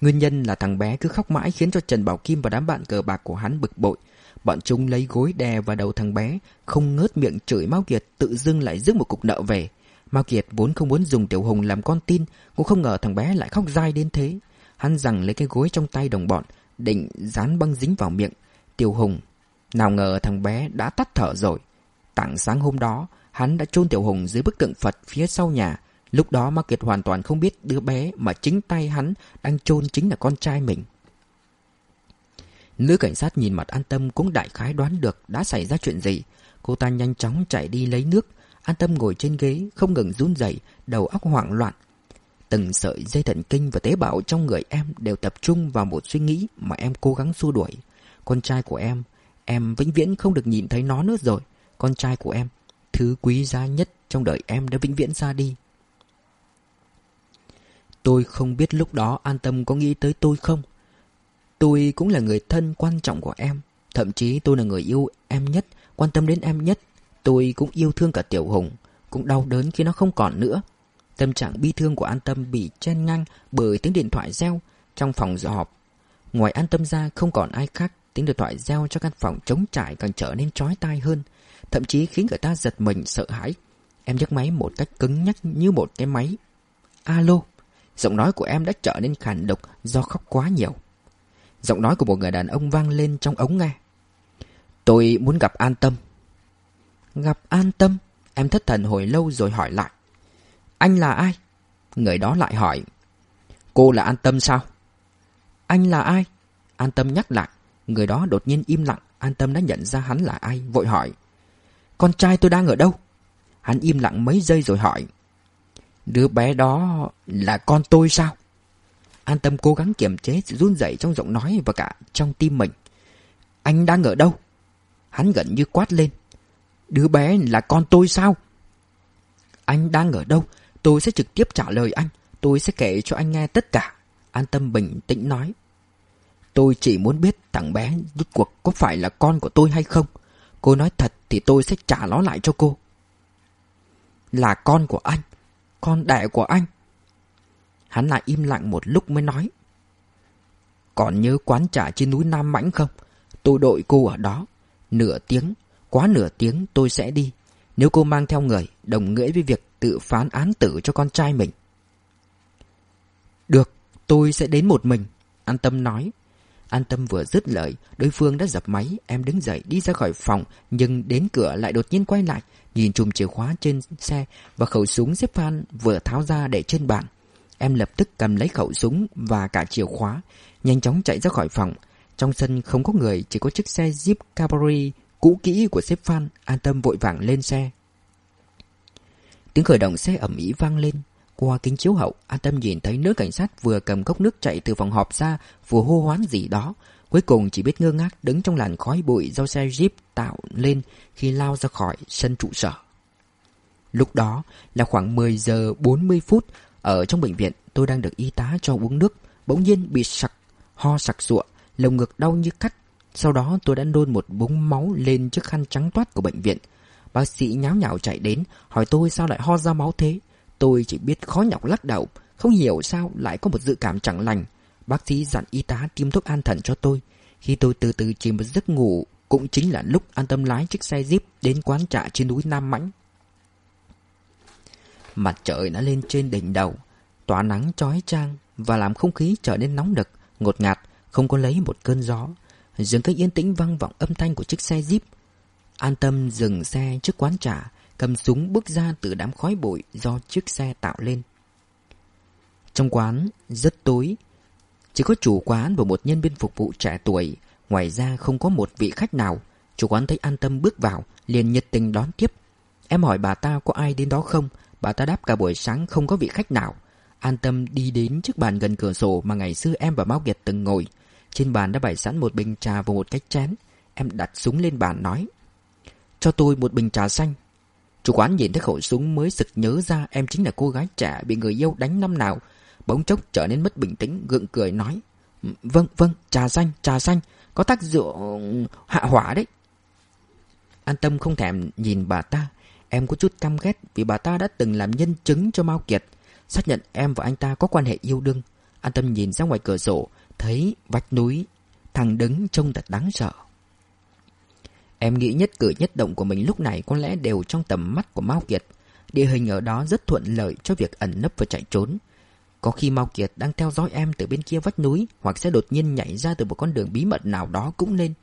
Nguyên nhân là thằng bé cứ khóc mãi khiến cho Trần Bảo Kim và đám bạn cờ bạc của hắn bực bội, Bọn chúng lấy gối đè vào đầu thằng bé Không ngớt miệng chửi Mao Kiệt Tự dưng lại rước một cục nợ về. Mao Kiệt vốn không muốn dùng Tiểu Hùng làm con tin Cũng không ngờ thằng bé lại khóc dai đến thế. Hắn rằng lấy cái gối trong tay đồng bọn Định dán băng dính vào miệng. Tiểu Hùng Nào ngờ thằng bé đã tắt thở rồi. Tảng sáng hôm đó Hắn đã chôn Tiểu Hùng dưới bức tượng Phật phía sau nhà Lúc đó ma Kiệt hoàn toàn không biết đứa bé Mà chính tay hắn đang chôn chính là con trai mình Nữ cảnh sát nhìn mặt an tâm cũng đại khái đoán được đã xảy ra chuyện gì. Cô ta nhanh chóng chạy đi lấy nước. An tâm ngồi trên ghế, không ngừng run rẩy, đầu óc hoảng loạn. Từng sợi dây thần kinh và tế bào trong người em đều tập trung vào một suy nghĩ mà em cố gắng xua đuổi. Con trai của em, em vĩnh viễn không được nhìn thấy nó nữa rồi. Con trai của em, thứ quý giá nhất trong đời em đã vĩnh viễn ra đi. Tôi không biết lúc đó an tâm có nghĩ tới tôi không. Tôi cũng là người thân quan trọng của em, Thậm chí tôi là người yêu em nhất, Quan tâm đến em nhất. Tôi cũng yêu thương cả Tiểu Hùng, Cũng đau đớn khi nó không còn nữa. Tâm trạng bi thương của An Tâm bị chen ngang Bởi tiếng điện thoại reo Trong phòng họp. Ngoài An Tâm ra không còn ai khác, Tiếng điện thoại reo cho căn phòng trống trải càng trở nên chói tai hơn. Thậm chí khiến người ta giật mình, sợ hãi. Em nhấc máy một cách cứng nhắc như một cái máy. Alo, Giọng nói của em đã trở nên khàn độc do khóc quá nhiều. Giọng nói của một người đàn ông vang lên trong ống nghe. Tôi muốn gặp An Tâm. Gặp An Tâm? Em thất thần hồi lâu rồi hỏi lại. Anh là ai? Người đó lại hỏi. Cô là An Tâm sao? Anh là ai? An Tâm nhắc lại. Người đó đột nhiên im lặng. An Tâm đã nhận ra hắn là ai, Vội hỏi. Con trai tôi đang ở đâu? Hắn im lặng mấy giây rồi hỏi Đứa bé đó là con tôi sao? An tâm cố gắng kiềm chế sự run rẩy trong giọng nói và cả trong tim mình. Anh đang ở đâu? Hắn gần như quát lên. Đứa bé là con tôi sao? Anh đang ở đâu? Tôi sẽ trực tiếp trả lời anh. Tôi sẽ kể cho anh nghe tất cả. An tâm bình tĩnh nói. Tôi chỉ muốn biết thằng bé rút cuộc có phải là con của tôi hay không. Cô nói thật thì tôi sẽ trả nó lại cho cô. Là con của anh. Con đẻ của anh. Hắn lại im lặng một lúc mới nói. Còn nhớ quán trà trên núi Nam Mãnh không? Tôi đội cô ở đó. Nửa tiếng, quá nửa tiếng tôi sẽ đi. Nếu cô mang theo người, đồng nghĩa với việc tự phán án tử cho con trai mình. Được, tôi sẽ đến một mình. An Tâm nói. An Tâm vừa dứt lời, đối phương đã dập máy, em đứng dậy đi ra khỏi phòng, nhưng đến cửa lại đột nhiên quay lại, nhìn chùm chìa khóa trên xe và khẩu súng xếp phan vừa tháo ra để trên bàn. Em lập tức cầm lấy khẩu súng và cả chìa khóa, nhanh chóng chạy ra khỏi phòng. Trong sân không có người, chỉ có chiếc xe Jeep cabri cũ kỹ của xếp Phan, an tâm vội vàng lên xe. Tiếng khởi động xe ẩm ý vang lên. Qua kính chiếu hậu, an tâm nhìn thấy nữ cảnh sát vừa cầm cốc nước chạy từ phòng họp ra, vừa hô hoán gì đó. Cuối cùng chỉ biết ngơ ngác đứng trong làn khói bụi do xe Jeep tạo lên khi lao ra khỏi sân trụ sở. Lúc đó là khoảng 10 giờ 40 phút, ở trong bệnh viện tôi đang được y tá cho uống nước, bỗng nhiên bị sặc, ho sặc sụa, lồng ngực đau như cắt. Sau đó tôi đã nôn một búng máu lên chiếc khăn trắng toát của bệnh viện. Bác sĩ nháo nhào chạy đến, hỏi tôi sao lại ho ra máu thế. Tôi chỉ biết khó nhọc lắc đầu, không hiểu sao lại có một dự cảm chẳng lành. Bác sĩ dặn y tá tiêm thuốc an thần cho tôi. Khi tôi từ từ chìm vào giấc ngủ, cũng chính là lúc an tâm lái chiếc xe Jeep đến quán trà trên núi Nam Mãnh. Mặt trời đã lên trên đỉnh đầu, tỏa nắng chói chang và làm không khí trở nên nóng đực, ngột ngạt, không có lấy một cơn gió. Dường cách yên tĩnh vang vọng âm thanh của chiếc xe Jeep. An tâm dừng xe trước quán trà, cầm súng bước ra từ đám khói bụi do chiếc xe tạo lên. Trong quán, rất tối. Chỉ có chủ quán và một nhân viên phục vụ trẻ tuổi, ngoài ra không có một vị khách nào. Chủ quán thấy an tâm bước vào, liền nhiệt tình đón tiếp. Em hỏi bà ta có ai đến đó không? Bà ta đáp cả buổi sáng không có vị khách nào. An tâm đi đến chiếc bàn gần cửa sổ mà ngày xưa em và Mao Kiệt từng ngồi. Trên bàn đã bày sẵn một bình trà và một cái chén. Em đặt súng lên bàn nói. Cho tôi một bình trà xanh. Chủ quán nhìn thấy khẩu súng mới sực nhớ ra em chính là cô gái trẻ bị người yêu đánh năm nào. Bỗng chốc trở nên mất bình tĩnh, gượng cười nói. Ừ, vâng, vâng, trà xanh, trà xanh. Có tác dụng hạ hỏa đấy. An tâm không thèm nhìn bà ta. Em có chút căm ghét vì bà ta đã từng làm nhân chứng cho Mao Kiệt. Xác nhận em và anh ta có quan hệ yêu đương. An tâm nhìn ra ngoài cửa sổ, thấy vách núi, thằng đứng trông thật đáng sợ. Em nghĩ nhất cử nhất động của mình lúc này có lẽ đều trong tầm mắt của Mao Kiệt. Địa hình ở đó rất thuận lợi cho việc ẩn nấp và chạy trốn. Có khi Mao Kiệt đang theo dõi em từ bên kia vách núi hoặc sẽ đột nhiên nhảy ra từ một con đường bí mật nào đó cũng nên.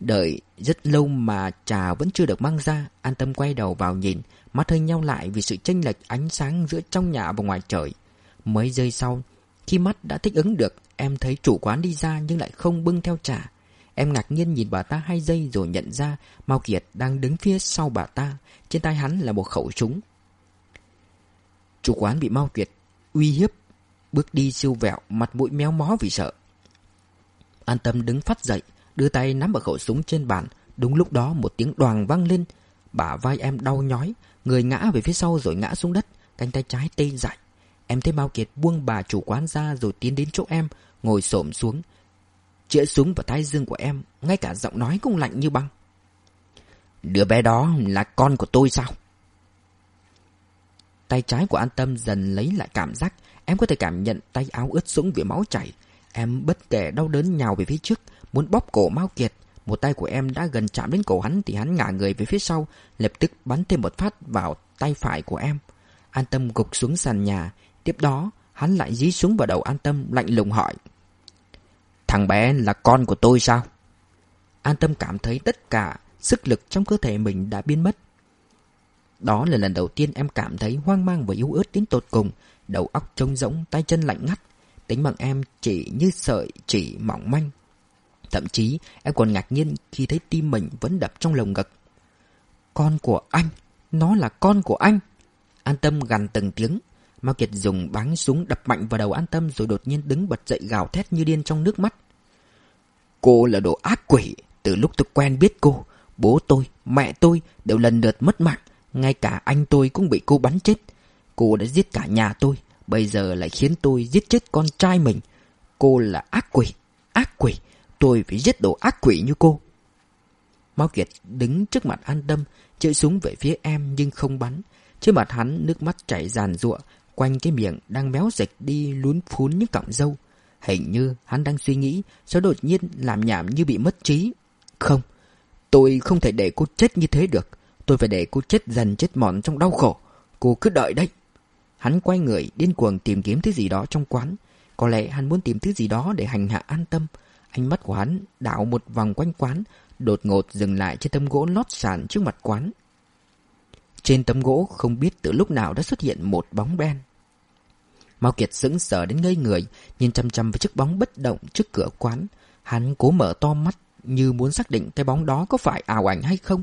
Đợi rất lâu mà trà vẫn chưa được mang ra, an tâm quay đầu vào nhìn, mắt hơi nhau lại vì sự chênh lệch ánh sáng giữa trong nhà và ngoài trời. Mấy giây sau, khi mắt đã thích ứng được, em thấy chủ quán đi ra nhưng lại không bưng theo trà. Em ngạc nhiên nhìn bà ta hai giây rồi nhận ra Mao Kiệt đang đứng phía sau bà ta, trên tay hắn là một khẩu súng. Chủ quán bị Mao Kiệt uy hiếp, bước đi siêu vẹo, mặt mũi méo mó vì sợ. An tâm đứng phát dậy, đưa tay nắm vào khẩu súng trên bàn. Đúng lúc đó một tiếng đoàn vang lên, bả vai em đau nhói, người ngã về phía sau rồi ngã xuống đất, cánh tay trái tê dại. Em thấy Mao Kiệt buông bà chủ quán ra rồi tiến đến chỗ em, ngồi xổm xuống, chĩa súng vào tai dương của em, ngay cả giọng nói cũng lạnh như băng. Đứa bé đó là con của tôi sao? Tay trái của An Tâm dần lấy lại cảm giác, em có thể cảm nhận tay áo ướt sũng vì máu chảy. Em bất kể đau đớn nhào về phía trước, muốn bóp cổ Mao Kiệt. Một tay của em đã gần chạm đến cổ hắn thì hắn ngả người về phía sau, lập tức bắn thêm một phát vào tay phải của em. An Tâm gục xuống sàn nhà, tiếp đó hắn lại dí xuống vào đầu An Tâm lạnh lùng hỏi. Thằng bé là con của tôi sao? An Tâm cảm thấy tất cả sức lực trong cơ thể mình đã biến mất. Đó là lần đầu tiên em cảm thấy hoang mang và yếu ớt đến tột cùng, đầu óc trống rỗng, tay chân lạnh ngắt. Tính bằng em chỉ như sợi chỉ mỏng manh. Thậm chí em còn ngạc nhiên khi thấy tim mình vẫn đập trong lồng ngực. Con của anh, nó là con của anh. An Tâm gằn từng tiếng. Mao Kiệt dùng báng súng đập mạnh vào đầu An Tâm rồi đột nhiên đứng bật dậy gào thét như điên trong nước mắt. Cô là đồ ác quỷ. Từ lúc tôi quen biết cô, bố tôi, mẹ tôi đều lần lượt mất mạng. Ngay cả anh tôi cũng bị cô bắn chết. Cô đã giết cả nhà tôi. Bây giờ lại khiến tôi giết chết con trai mình. Cô là ác quỷ. Ác quỷ. Tôi phải giết đồ ác quỷ như cô. Mao Kiệt đứng trước mặt an tâm, chĩa súng về phía em nhưng không bắn. Trên mặt hắn nước mắt chảy ràn rụa, quanh cái miệng đang méo dịch đi lún phún những cọng râu. Hình như hắn đang suy nghĩ, sau đột nhiên làm nhảm như bị mất trí. Không, tôi không thể để cô chết như thế được. Tôi phải để cô chết dần chết mòn trong đau khổ. Cô cứ đợi đấy. Hắn quay người điên cuồng tìm kiếm thứ gì đó trong quán. Có lẽ hắn muốn tìm thứ gì đó để hành hạ an tâm. Ánh mắt của hắn đảo một vòng quanh quán, đột ngột dừng lại trên tấm gỗ lót sàn trước mặt quán. Trên tấm gỗ không biết từ lúc nào đã xuất hiện một bóng đen. Mao Kiệt sững sờ đến ngây người, nhìn chăm chăm với chiếc bóng bất động trước cửa quán. Hắn cố mở to mắt như muốn xác định cái bóng đó có phải ảo ảnh hay không.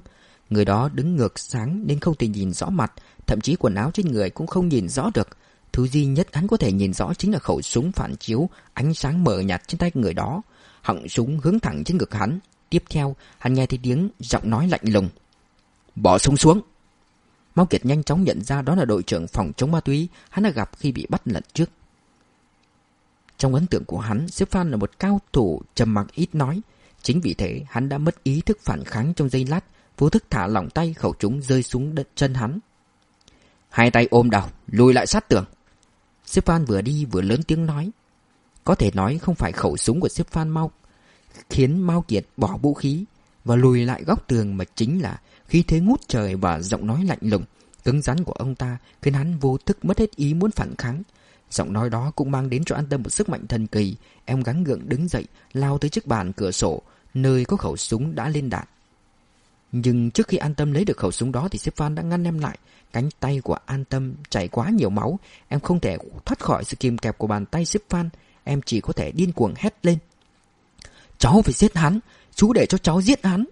Người đó đứng ngược sáng nên không thể nhìn rõ mặt, thậm chí quần áo trên người cũng không nhìn rõ được. Thứ duy nhất hắn có thể nhìn rõ chính là khẩu súng phản chiếu, ánh sáng mờ nhạt trên tay người đó. Họng súng hướng thẳng trên ngực hắn. Tiếp theo, hắn nghe thấy tiếng giọng nói lạnh lùng. Bỏ súng xuống! Mao Kiệt nhanh chóng nhận ra đó là đội trưởng phòng chống ma túy hắn đã gặp khi bị bắt lần trước. Trong ấn tượng của hắn, Sếp Phan là một cao thủ trầm mặc ít nói. Chính vì thế, hắn đã mất ý thức phản kháng trong giây lát, vô thức thả lỏng tay khẩu trúng rơi xuống đất chân hắn. Hai tay ôm đầu, lùi lại sát tường. Sếp Phan vừa đi vừa lớn tiếng nói. Có thể nói không phải khẩu súng của Sếp Phan Mau khiến Mao Kiệt bỏ vũ khí và lùi lại góc tường mà chính là khi thế ngút trời và giọng nói lạnh lùng, cứng rắn của ông ta khiến hắn vô thức mất hết ý muốn phản kháng. Giọng nói đó cũng mang đến cho an tâm một sức mạnh thần kỳ. Em gắng gượng đứng dậy, lao tới chiếc bàn cửa sổ, nơi có khẩu súng đã lên đạn. Nhưng trước khi an tâm lấy được khẩu súng đó thì sếp Phan đã ngăn em lại. Cánh tay của an tâm chảy quá nhiều máu. Em không thể thoát khỏi sự kìm kẹp của bàn tay sếp Phan. Em chỉ có thể điên cuồng hét lên. Cháu phải giết hắn. Chú để cho cháu giết hắn.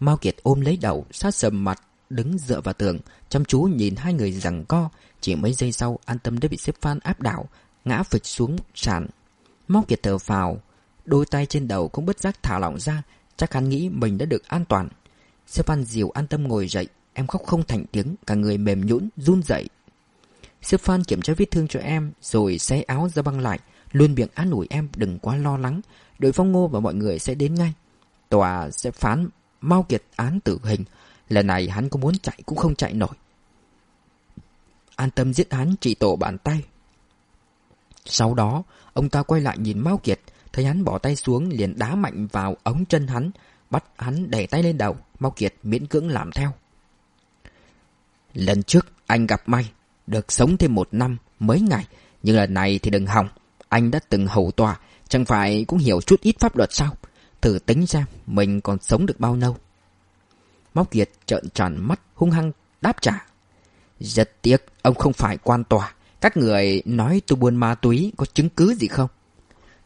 Mao Kiệt ôm lấy đầu, sát sầm mặt, đứng dựa vào tường, chăm chú nhìn hai người giằng co. Chỉ mấy giây sau, an tâm đã bị xếp phan áp đảo, ngã phịch xuống sàn. Mao Kiệt thở vào, đôi tay trên đầu cũng bất giác thả lỏng ra, chắc hắn nghĩ mình đã được an toàn. Xếp phan dìu an tâm ngồi dậy, em khóc không thành tiếng, cả người mềm nhũn run dậy. Xếp phan kiểm tra vết thương cho em, rồi xé áo ra băng lại, luôn miệng an ủi em đừng quá lo lắng, đội phong ngô và mọi người sẽ đến ngay. Tòa sẽ phán Mao Kiệt án tử hình. Lần này hắn có muốn chạy cũng không chạy nổi. An tâm giết hắn chỉ tổ bàn tay. Sau đó, ông ta quay lại nhìn Mao Kiệt, thấy hắn bỏ tay xuống liền đá mạnh vào ống chân hắn, bắt hắn đẩy tay lên đầu, Mao Kiệt miễn cưỡng làm theo. Lần trước anh gặp may, được sống thêm một năm, mấy ngày, nhưng lần này thì đừng hòng, anh đã từng hầu tòa, chẳng phải cũng hiểu chút ít pháp luật sao? Thử tính xem mình còn sống được bao lâu. Móc Kiệt trợn tròn mắt, hung hăng đáp trả. Rất tiếc, ông không phải quan tòa. Các người nói tôi buôn ma túy, có chứng cứ gì không?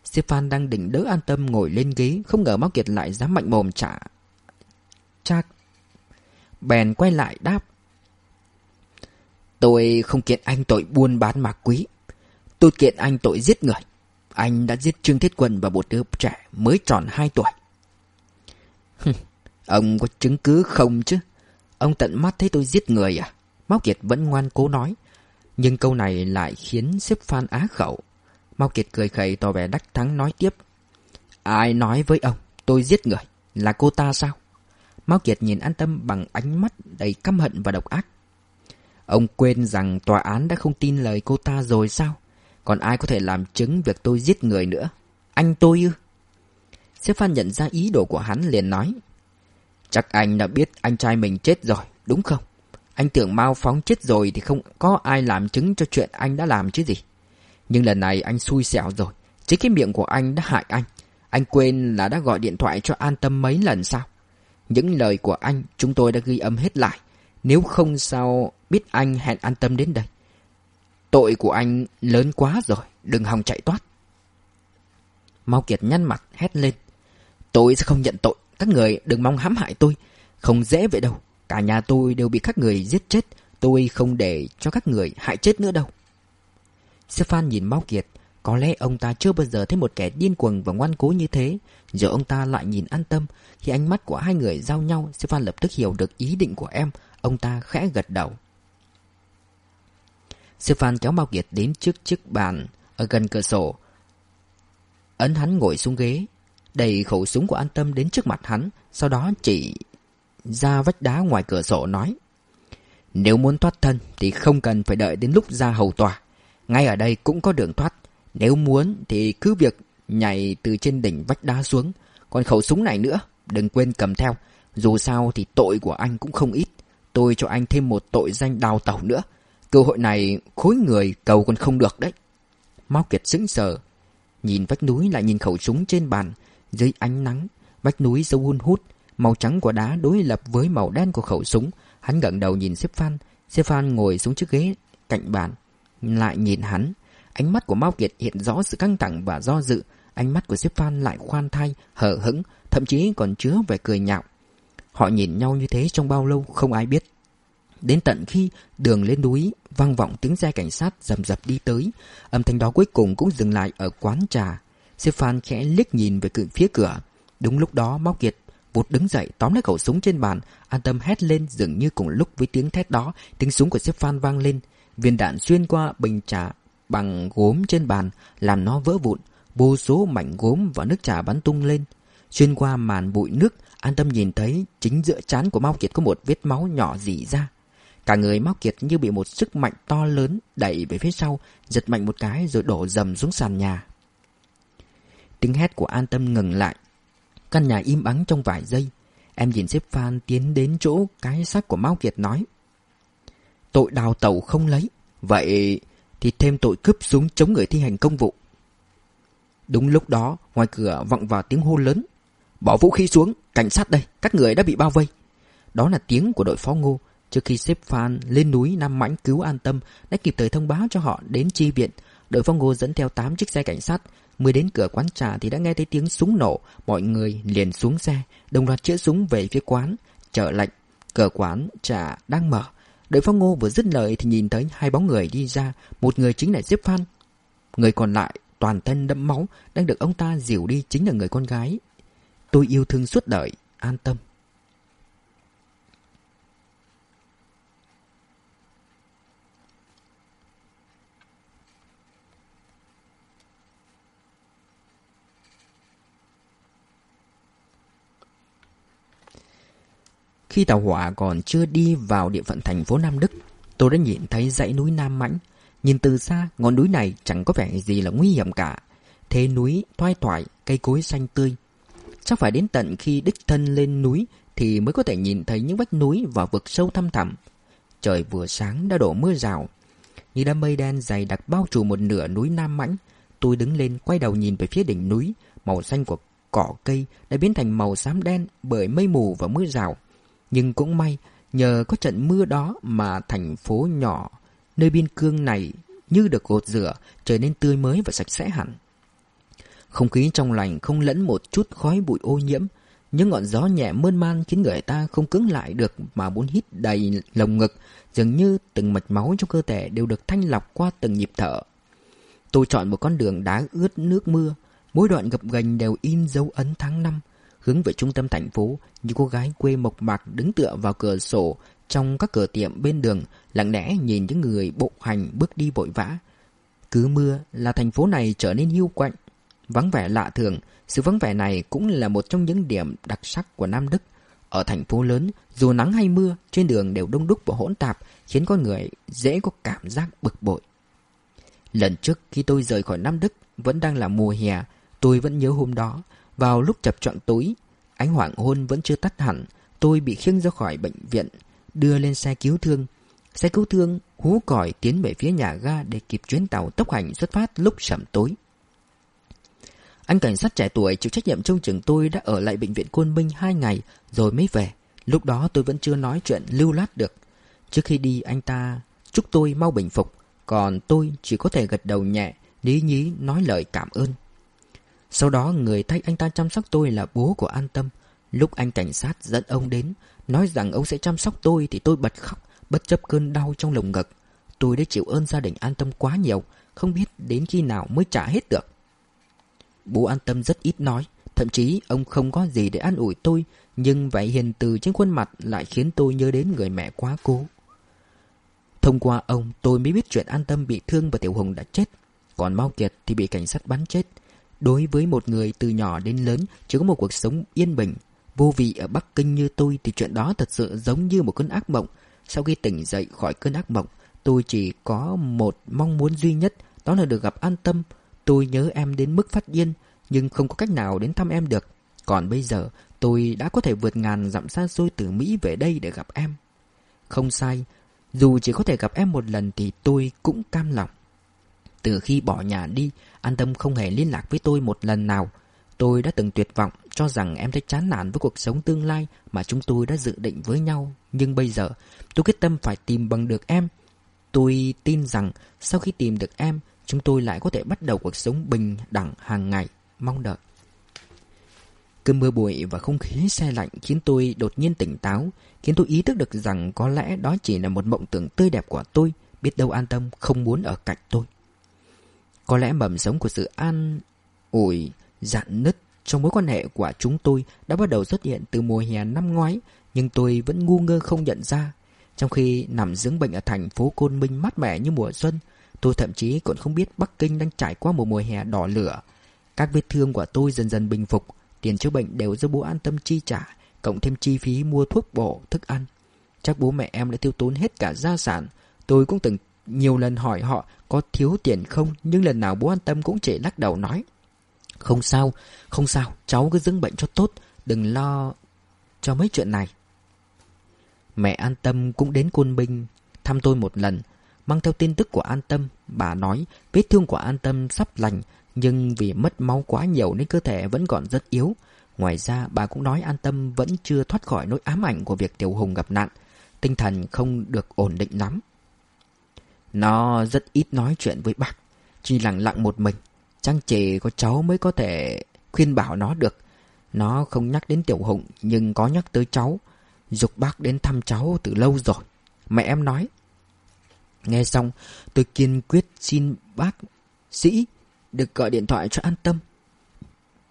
Stefan đang định đỡ an tâm ngồi lên ghế, Không ngờ Móc Kiệt lại dám mạnh mồm trả Chắc Bèn quay lại đáp Tôi không kiện anh tội buôn bán ma quý Tôi kiện anh tội giết người anh đã giết Trương Thiết Quân và một đứa trẻ mới tròn 2 tuổi. ông có chứng cứ không chứ? Ông tận mắt thấy tôi giết người à? Mao Kiệt vẫn ngoan cố nói. Nhưng câu này lại khiến xếp Phan á khẩu. Mao Kiệt cười khẩy tỏ vẻ đắc thắng nói tiếp. Ai nói với ông, tôi giết người? Là cô ta sao? Mao Kiệt nhìn an tâm bằng ánh mắt đầy căm hận và độc ác. Ông quên rằng tòa án đã không tin lời cô ta rồi sao? Còn ai có thể làm chứng việc tôi giết người nữa? Anh tôi ư? Phan nhận ra ý đồ của hắn liền nói, Chắc anh đã biết anh trai mình chết rồi, Đúng không? Anh tưởng mau Phóng chết rồi Thì không có ai làm chứng cho chuyện anh đã làm chứ gì. Nhưng lần này anh xui xẻo rồi, Chính cái miệng của anh đã hại anh. Anh quên là đã gọi điện thoại cho an tâm mấy lần sao? Những lời của anh Chúng tôi đã ghi âm hết lại. Nếu không sao biết anh hẹn an tâm đến đây. Tội của anh lớn quá rồi, đừng hòng chạy thoát. Mau Kiệt nhăn mặt hét lên. Tôi sẽ không nhận tội, các người đừng mong hãm hại tôi. Không dễ vậy đâu, cả nhà tôi đều bị các người giết chết. Tôi không để cho các người hại chết nữa đâu. Stefan nhìn Mau Kiệt, Có lẽ ông ta chưa bao giờ thấy một kẻ điên cuồng và ngoan cố như thế Giờ ông ta lại nhìn an tâm Khi ánh mắt của hai người giao nhau Stefan lập tức hiểu được ý định của em Ông ta khẽ gật đầu Stefan kéo Mao Kiệt đến trước chiếc bàn Ở gần cửa sổ. Ấn hắn ngồi xuống ghế Đẩy khẩu súng của an tâm đến trước mặt hắn, Sau đó chỉ ra vách đá ngoài cửa sổ nói, Nếu muốn thoát thân Thì không cần phải đợi đến lúc ra hầu tòa. Ngay ở đây cũng có đường thoát. Nếu muốn thì cứ việc nhảy từ trên đỉnh vách đá xuống. Còn khẩu súng này nữa, Đừng quên cầm theo. Dù sao thì tội của anh cũng không ít. Tôi cho anh thêm một tội danh đào tẩu nữa. Cơ hội này khối người cầu còn không được đấy. Mao Kiệt sững sờ, Nhìn vách núi lại nhìn khẩu súng trên bàn, Dưới ánh nắng, Vách núi sâu hun hút, Màu trắng của đá đối lập với màu đen của khẩu súng. Hắn ngẩng đầu nhìn Sếp Phan Sếp Phan ngồi xuống chiếc ghế cạnh bàn, Lại nhìn hắn. Ánh mắt của Mao Kiệt hiện rõ sự căng thẳng và do dự. Ánh mắt của Sếp Phan lại khoan thai Hở hững, Thậm chí còn chứa vẻ cười nhạo. Họ nhìn nhau như thế trong bao lâu không ai biết. Đến tận khi đường lên núi vang vọng tiếng xe cảnh sát rầm rập đi tới, âm thanh đó cuối cùng cũng dừng lại ở quán trà. Stefan khẽ liếc nhìn về phía cửa. Đúng lúc đó Mao Kiệt vụt đứng dậy tóm lấy khẩu súng trên bàn, an tâm hét lên dường như cùng lúc với tiếng thét đó, tiếng súng của Stefan vang lên. Viên đạn xuyên qua bình trà bằng gốm trên bàn, làm nó vỡ vụn. Vô số mảnh gốm và nước trà bắn tung lên. Xuyên qua màn bụi nước, an tâm nhìn thấy chính giữa trán của Mao Kiệt có một vết máu nhỏ dì ra. Cả người Mao Kiệt như bị một sức mạnh to lớn đẩy về phía sau, giật mạnh một cái rồi đổ dầm xuống sàn nhà. Tiếng hét của An Tâm ngừng lại. Căn nhà im ắng trong vài giây. Em nhìn xếp Phan tiến đến chỗ cái xác của Mao Kiệt nói. Tội đào tẩu không lấy. Vậy thì thêm tội cướp súng chống người thi hành công vụ. Đúng lúc đó, ngoài cửa vọng vào tiếng hô lớn. Bỏ vũ khí xuống, cảnh sát đây, các người đã bị bao vây. Đó là tiếng của đội phó ngô, Trước khi xếp Phan lên núi Nam Mãnh cứu an tâm đã kịp thời thông báo cho họ đến chi viện. Đội phong ngô dẫn theo 8 chiếc xe cảnh sát. Mới đến cửa quán trà thì đã nghe thấy tiếng súng nổ. Mọi người liền xuống xe, đồng loạt chĩa súng về phía quán. Chờ lệnh, cửa quán trà đang mở. Đội phong ngô vừa dứt lời thì nhìn thấy hai bóng người đi ra. Một người chính là xếp Phan. Người còn lại, toàn thân đẫm máu, đang được ông ta dìu đi chính là người con gái. Tôi yêu thương suốt đời, an tâm. Khi tàu hỏa còn chưa đi vào địa phận thành phố Nam Đức, tôi đã nhìn thấy dãy núi Nam Mãnh. Nhìn từ xa, ngọn núi này chẳng có vẻ gì là nguy hiểm cả. Thế núi thoai thoải, cây cối xanh tươi. Chắc phải đến tận khi đích thân lên núi thì mới có thể nhìn thấy những vách núi và vực sâu thăm thẳm. Trời vừa sáng đã đổ mưa rào. Như đám mây đen dày đặc bao trùm một nửa núi Nam Mãnh. Tôi đứng lên quay đầu nhìn về phía đỉnh núi, màu xanh của cỏ cây đã biến thành màu xám đen bởi mây mù và mưa rào. Nhưng cũng may, nhờ có trận mưa đó mà thành phố nhỏ, nơi biên cương này như được gột rửa, trở nên tươi mới và sạch sẽ hẳn. Không khí trong lành không lẫn một chút khói bụi ô nhiễm, những ngọn gió nhẹ mơn man khiến người ta không cứng lại được mà muốn hít đầy lồng ngực, dường như từng mạch máu trong cơ thể đều được thanh lọc qua từng nhịp thở. Tôi chọn một con đường đá ướt nước mưa, mỗi đoạn gập ghềnh đều in dấu ấn tháng năm, hướng về trung tâm thành phố, những cô gái quê mộc mạc đứng tựa vào cửa sổ trong các cửa tiệm bên đường, lặng lẽ nhìn những người bộ hành bước đi vội vã. Cứ mưa là thành phố này trở nên hiu quạnh, vắng vẻ lạ thường. Sự vắng vẻ này cũng là một trong những điểm đặc sắc của Nam Đức. Ở thành phố lớn, dù nắng hay mưa, trên đường đều đông đúc và hỗn tạp, khiến con người dễ có cảm giác bực bội. Lần trước khi tôi rời khỏi Nam Đức, vẫn đang là mùa hè, tôi vẫn nhớ hôm đó, vào lúc chập chọn tối, ánh hoàng hôn vẫn chưa tắt hẳn, tôi bị khiêng ra khỏi bệnh viện, đưa lên xe cứu thương. Xe cứu thương hú còi tiến về phía nhà ga để kịp chuyến tàu tốc hành xuất phát lúc sẩm tối. Anh cảnh sát trẻ tuổi chịu trách nhiệm trông chừng tôi đã ở lại bệnh viện Côn Minh hai ngày rồi mới về. Lúc đó tôi vẫn chưa nói chuyện lưu lát được. Trước khi đi anh ta chúc tôi mau bình phục, còn tôi chỉ có thể gật đầu nhẹ, lý nhí nói lời cảm ơn. Sau đó người thay anh ta chăm sóc tôi là bố của An Tâm. Lúc anh cảnh sát dẫn ông đến, nói rằng ông sẽ chăm sóc tôi thì tôi bật khóc, bất chấp cơn đau trong lồng ngực. Tôi đã chịu ơn gia đình An Tâm quá nhiều, không biết đến khi nào mới trả hết được. Bố an tâm rất ít nói, thậm chí ông không có gì để an ủi tôi, nhưng vẻ hiền từ trên khuôn mặt lại khiến tôi nhớ đến người mẹ quá cố. Thông qua ông, tôi mới biết chuyện an tâm bị thương và Tiểu Hùng đã chết. Còn Mao Kiệt thì bị cảnh sát bắn chết. Đối với một người từ nhỏ đến lớn chỉ có một cuộc sống yên bình, vô vị ở Bắc Kinh như tôi thì chuyện đó thật sự giống như một cơn ác mộng. Sau khi tỉnh dậy khỏi cơn ác mộng, tôi chỉ có một mong muốn duy nhất, đó là được gặp an tâm. Tôi nhớ em đến mức phát điên, nhưng không có cách nào đến thăm em được. Còn bây giờ, tôi đã có thể vượt ngàn dặm xa xôi từ Mỹ về đây để gặp em. Không sai, dù chỉ có thể gặp em một lần thì tôi cũng cam lòng. Từ khi bỏ nhà đi, An Tâm không hề liên lạc với tôi một lần nào. Tôi đã từng tuyệt vọng cho rằng em thấy chán nản với cuộc sống tương lai mà chúng tôi đã dự định với nhau. Nhưng bây giờ, tôi quyết tâm phải tìm bằng được em. Tôi tin rằng sau khi tìm được em, chúng tôi lại có thể bắt đầu cuộc sống bình đẳng hàng ngày, mong đợi. Cơn mưa bụi và không khí xe lạnh khiến tôi đột nhiên tỉnh táo, khiến tôi ý thức được rằng có lẽ đó chỉ là một mộng tưởng tươi đẹp của tôi, biết đâu an tâm không muốn ở cạnh tôi. Có lẽ mầm sống của sự an ủi, dạn nứt trong mối quan hệ của chúng tôi đã bắt đầu xuất hiện từ mùa hè năm ngoái, nhưng tôi vẫn ngu ngơ không nhận ra. Trong khi nằm dưỡng bệnh ở thành phố Côn Minh mát mẻ như mùa xuân, tôi thậm chí còn không biết Bắc Kinh đang trải qua một mùa hè đỏ lửa. Các vết thương của tôi dần dần bình phục, tiền chữa bệnh đều do bố an tâm chi trả, cộng thêm chi phí mua thuốc bổ, thức ăn. Chắc bố mẹ em đã tiêu tốn hết cả gia sản. Tôi cũng từng nhiều lần hỏi họ có thiếu tiền không, nhưng lần nào bố an tâm cũng chỉ lắc đầu nói. Không sao, không sao, cháu cứ dưỡng bệnh cho tốt, đừng lo cho mấy chuyện này. Mẹ an tâm cũng đến Côn binh thăm tôi một lần, mang theo tin tức của an tâm. Bà nói vết thương của an tâm sắp lành, nhưng vì mất máu quá nhiều nên cơ thể vẫn còn rất yếu. Ngoài ra bà cũng nói an tâm vẫn chưa thoát khỏi nỗi ám ảnh của việc Tiểu Hùng gặp nạn. Tinh thần không được ổn định lắm. Nó rất ít nói chuyện với bác, chỉ lặng lặng một mình. Chẳng chỉ có cháu mới có thể khuyên bảo nó được. Nó không nhắc đến Tiểu Hùng nhưng có nhắc tới cháu. Dục bác đến thăm cháu từ lâu rồi. Mẹ em nói. Nghe xong, tôi kiên quyết xin bác sĩ được gọi điện thoại cho an tâm.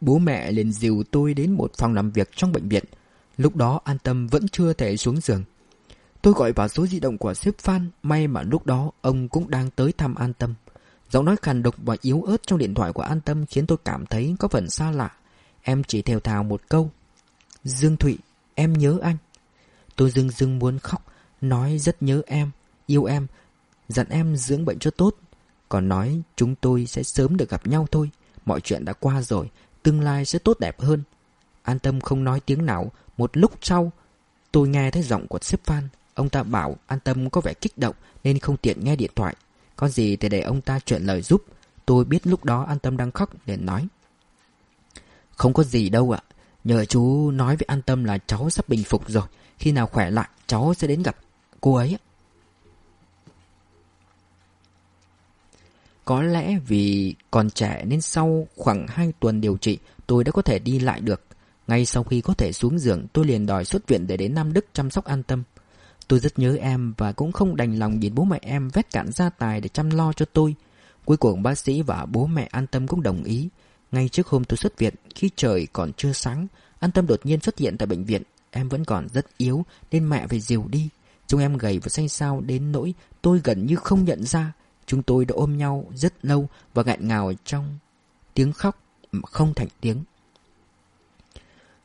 Bố mẹ liền dìu tôi đến một phòng làm việc trong bệnh viện. Lúc đó an tâm vẫn chưa thể xuống giường. Tôi gọi vào số di động của sếp Phan, may mà lúc đó ông cũng đang tới thăm an tâm. Giọng nói khàn độc và yếu ớt trong điện thoại của an tâm khiến tôi cảm thấy có phần xa lạ. Em chỉ theo thào một câu. Dương Thụy, em nhớ anh. Tôi dưng dưng muốn khóc, nói rất nhớ em, yêu em, dặn em dưỡng bệnh cho tốt. Còn nói chúng tôi sẽ sớm được gặp nhau thôi. Mọi chuyện đã qua rồi, tương lai sẽ tốt đẹp hơn. An tâm không nói tiếng nào, một lúc sau, tôi nghe thấy giọng của sếp Phan. Ông ta bảo an tâm có vẻ kích động nên không tiện nghe điện thoại. Có gì thì để ông ta chuyện lời giúp. Tôi biết lúc đó an tâm đang khóc nên nói. Không có gì đâu ạ. Nhờ chú nói với an tâm là cháu sắp bình phục rồi. Khi nào khỏe lại, cháu sẽ đến gặp cô ấy. Có lẽ vì còn trẻ nên sau khoảng 2 tuần điều trị, tôi đã có thể đi lại được. Ngay sau khi có thể xuống giường, tôi liền đòi xuất viện để đến Nam Đức chăm sóc an tâm. Tôi rất nhớ em và cũng không đành lòng nhìn bố mẹ em vét cạn gia tài để chăm lo cho tôi. Cuối cùng bác sĩ và bố mẹ an tâm cũng đồng ý. Ngay trước hôm tôi xuất viện, khi trời còn chưa sáng, an tâm đột nhiên xuất hiện tại bệnh viện. Em vẫn còn rất yếu nên mẹ phải dìu đi. Chúng em gầy và xanh xao đến nỗi tôi gần như không nhận ra. Chúng tôi đã ôm nhau rất lâu và ngại ngào trong tiếng khóc mà không thành tiếng.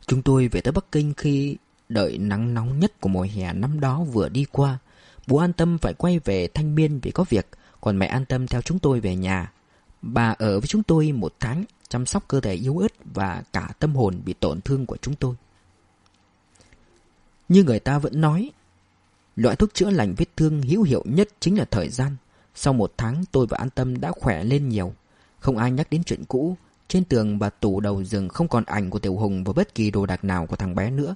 Chúng tôi về tới Bắc Kinh khi đợi nắng nóng nhất của mùa hè năm đó vừa đi qua. Bố an tâm phải quay về Thanh Biên vì có việc, còn mẹ an tâm theo chúng tôi về nhà. Bà ở với chúng tôi một tháng, chăm sóc cơ thể yếu ớt và cả tâm hồn bị tổn thương của chúng tôi. Như người ta vẫn nói, loại thuốc chữa lành vết thương hữu hiệu nhất chính là thời gian. Sau một tháng tôi và an tâm đã khỏe lên nhiều. Không ai nhắc đến chuyện cũ. Trên tường và tủ đầu giường không còn ảnh của Tiểu Hùng và bất kỳ đồ đạc nào của thằng bé nữa.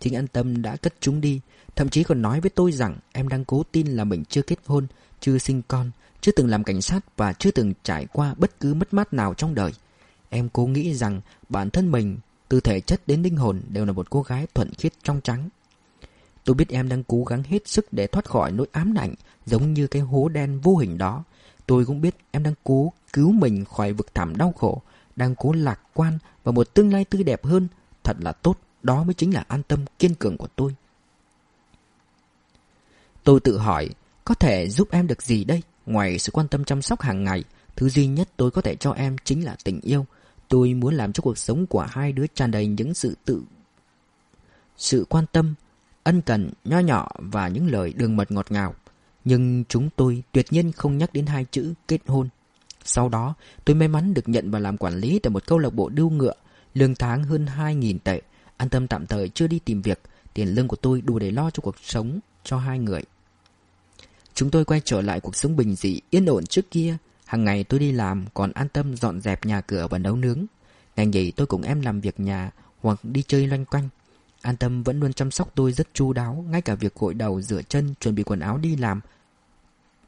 Chính an tâm đã cất chúng đi. Thậm chí còn nói với tôi rằng em đang cố tin là mình chưa kết hôn, chưa sinh con, chưa từng làm cảnh sát và chưa từng trải qua bất cứ mất mát nào trong đời. Em cố nghĩ rằng bản thân mình, từ thể chất đến linh hồn đều là một cô gái thuận khiết trong trắng. Tôi biết em đang cố gắng hết sức để thoát khỏi nỗi ám ảnh giống như cái hố đen vô hình đó. Tôi cũng biết em đang cố cứu mình khỏi vực thẳm đau khổ, đang cố lạc quan và một tương lai tươi đẹp hơn. Thật là tốt, đó mới chính là an tâm kiên cường của tôi. Tôi tự hỏi, có thể giúp em được gì đây? Ngoài sự quan tâm chăm sóc hàng ngày, thứ duy nhất tôi có thể cho em chính là tình yêu. Tôi muốn làm cho cuộc sống của hai đứa tràn đầy những sự tự... Sự quan tâm, ân cần, nho nhỏ và những lời đường mật ngọt ngào. Nhưng chúng tôi tuyệt nhiên không nhắc đến hai chữ kết hôn. Sau đó, tôi may mắn được nhận vào làm quản lý tại một câu lạc bộ đưu ngựa, lương tháng hơn 2.000 tệ. An tâm tạm thời chưa đi tìm việc, tiền lương của tôi đủ để lo cho cuộc sống cho hai người. Chúng tôi quay trở lại cuộc sống bình dị, yên ổn trước kia. Hàng ngày tôi đi làm, còn an tâm dọn dẹp nhà cửa và nấu nướng. Ngày nghỉ tôi cùng em làm việc nhà hoặc đi chơi loanh quanh. An tâm vẫn luôn chăm sóc tôi rất chu đáo, ngay cả việc gội đầu, rửa chân, chuẩn bị quần áo đi làm.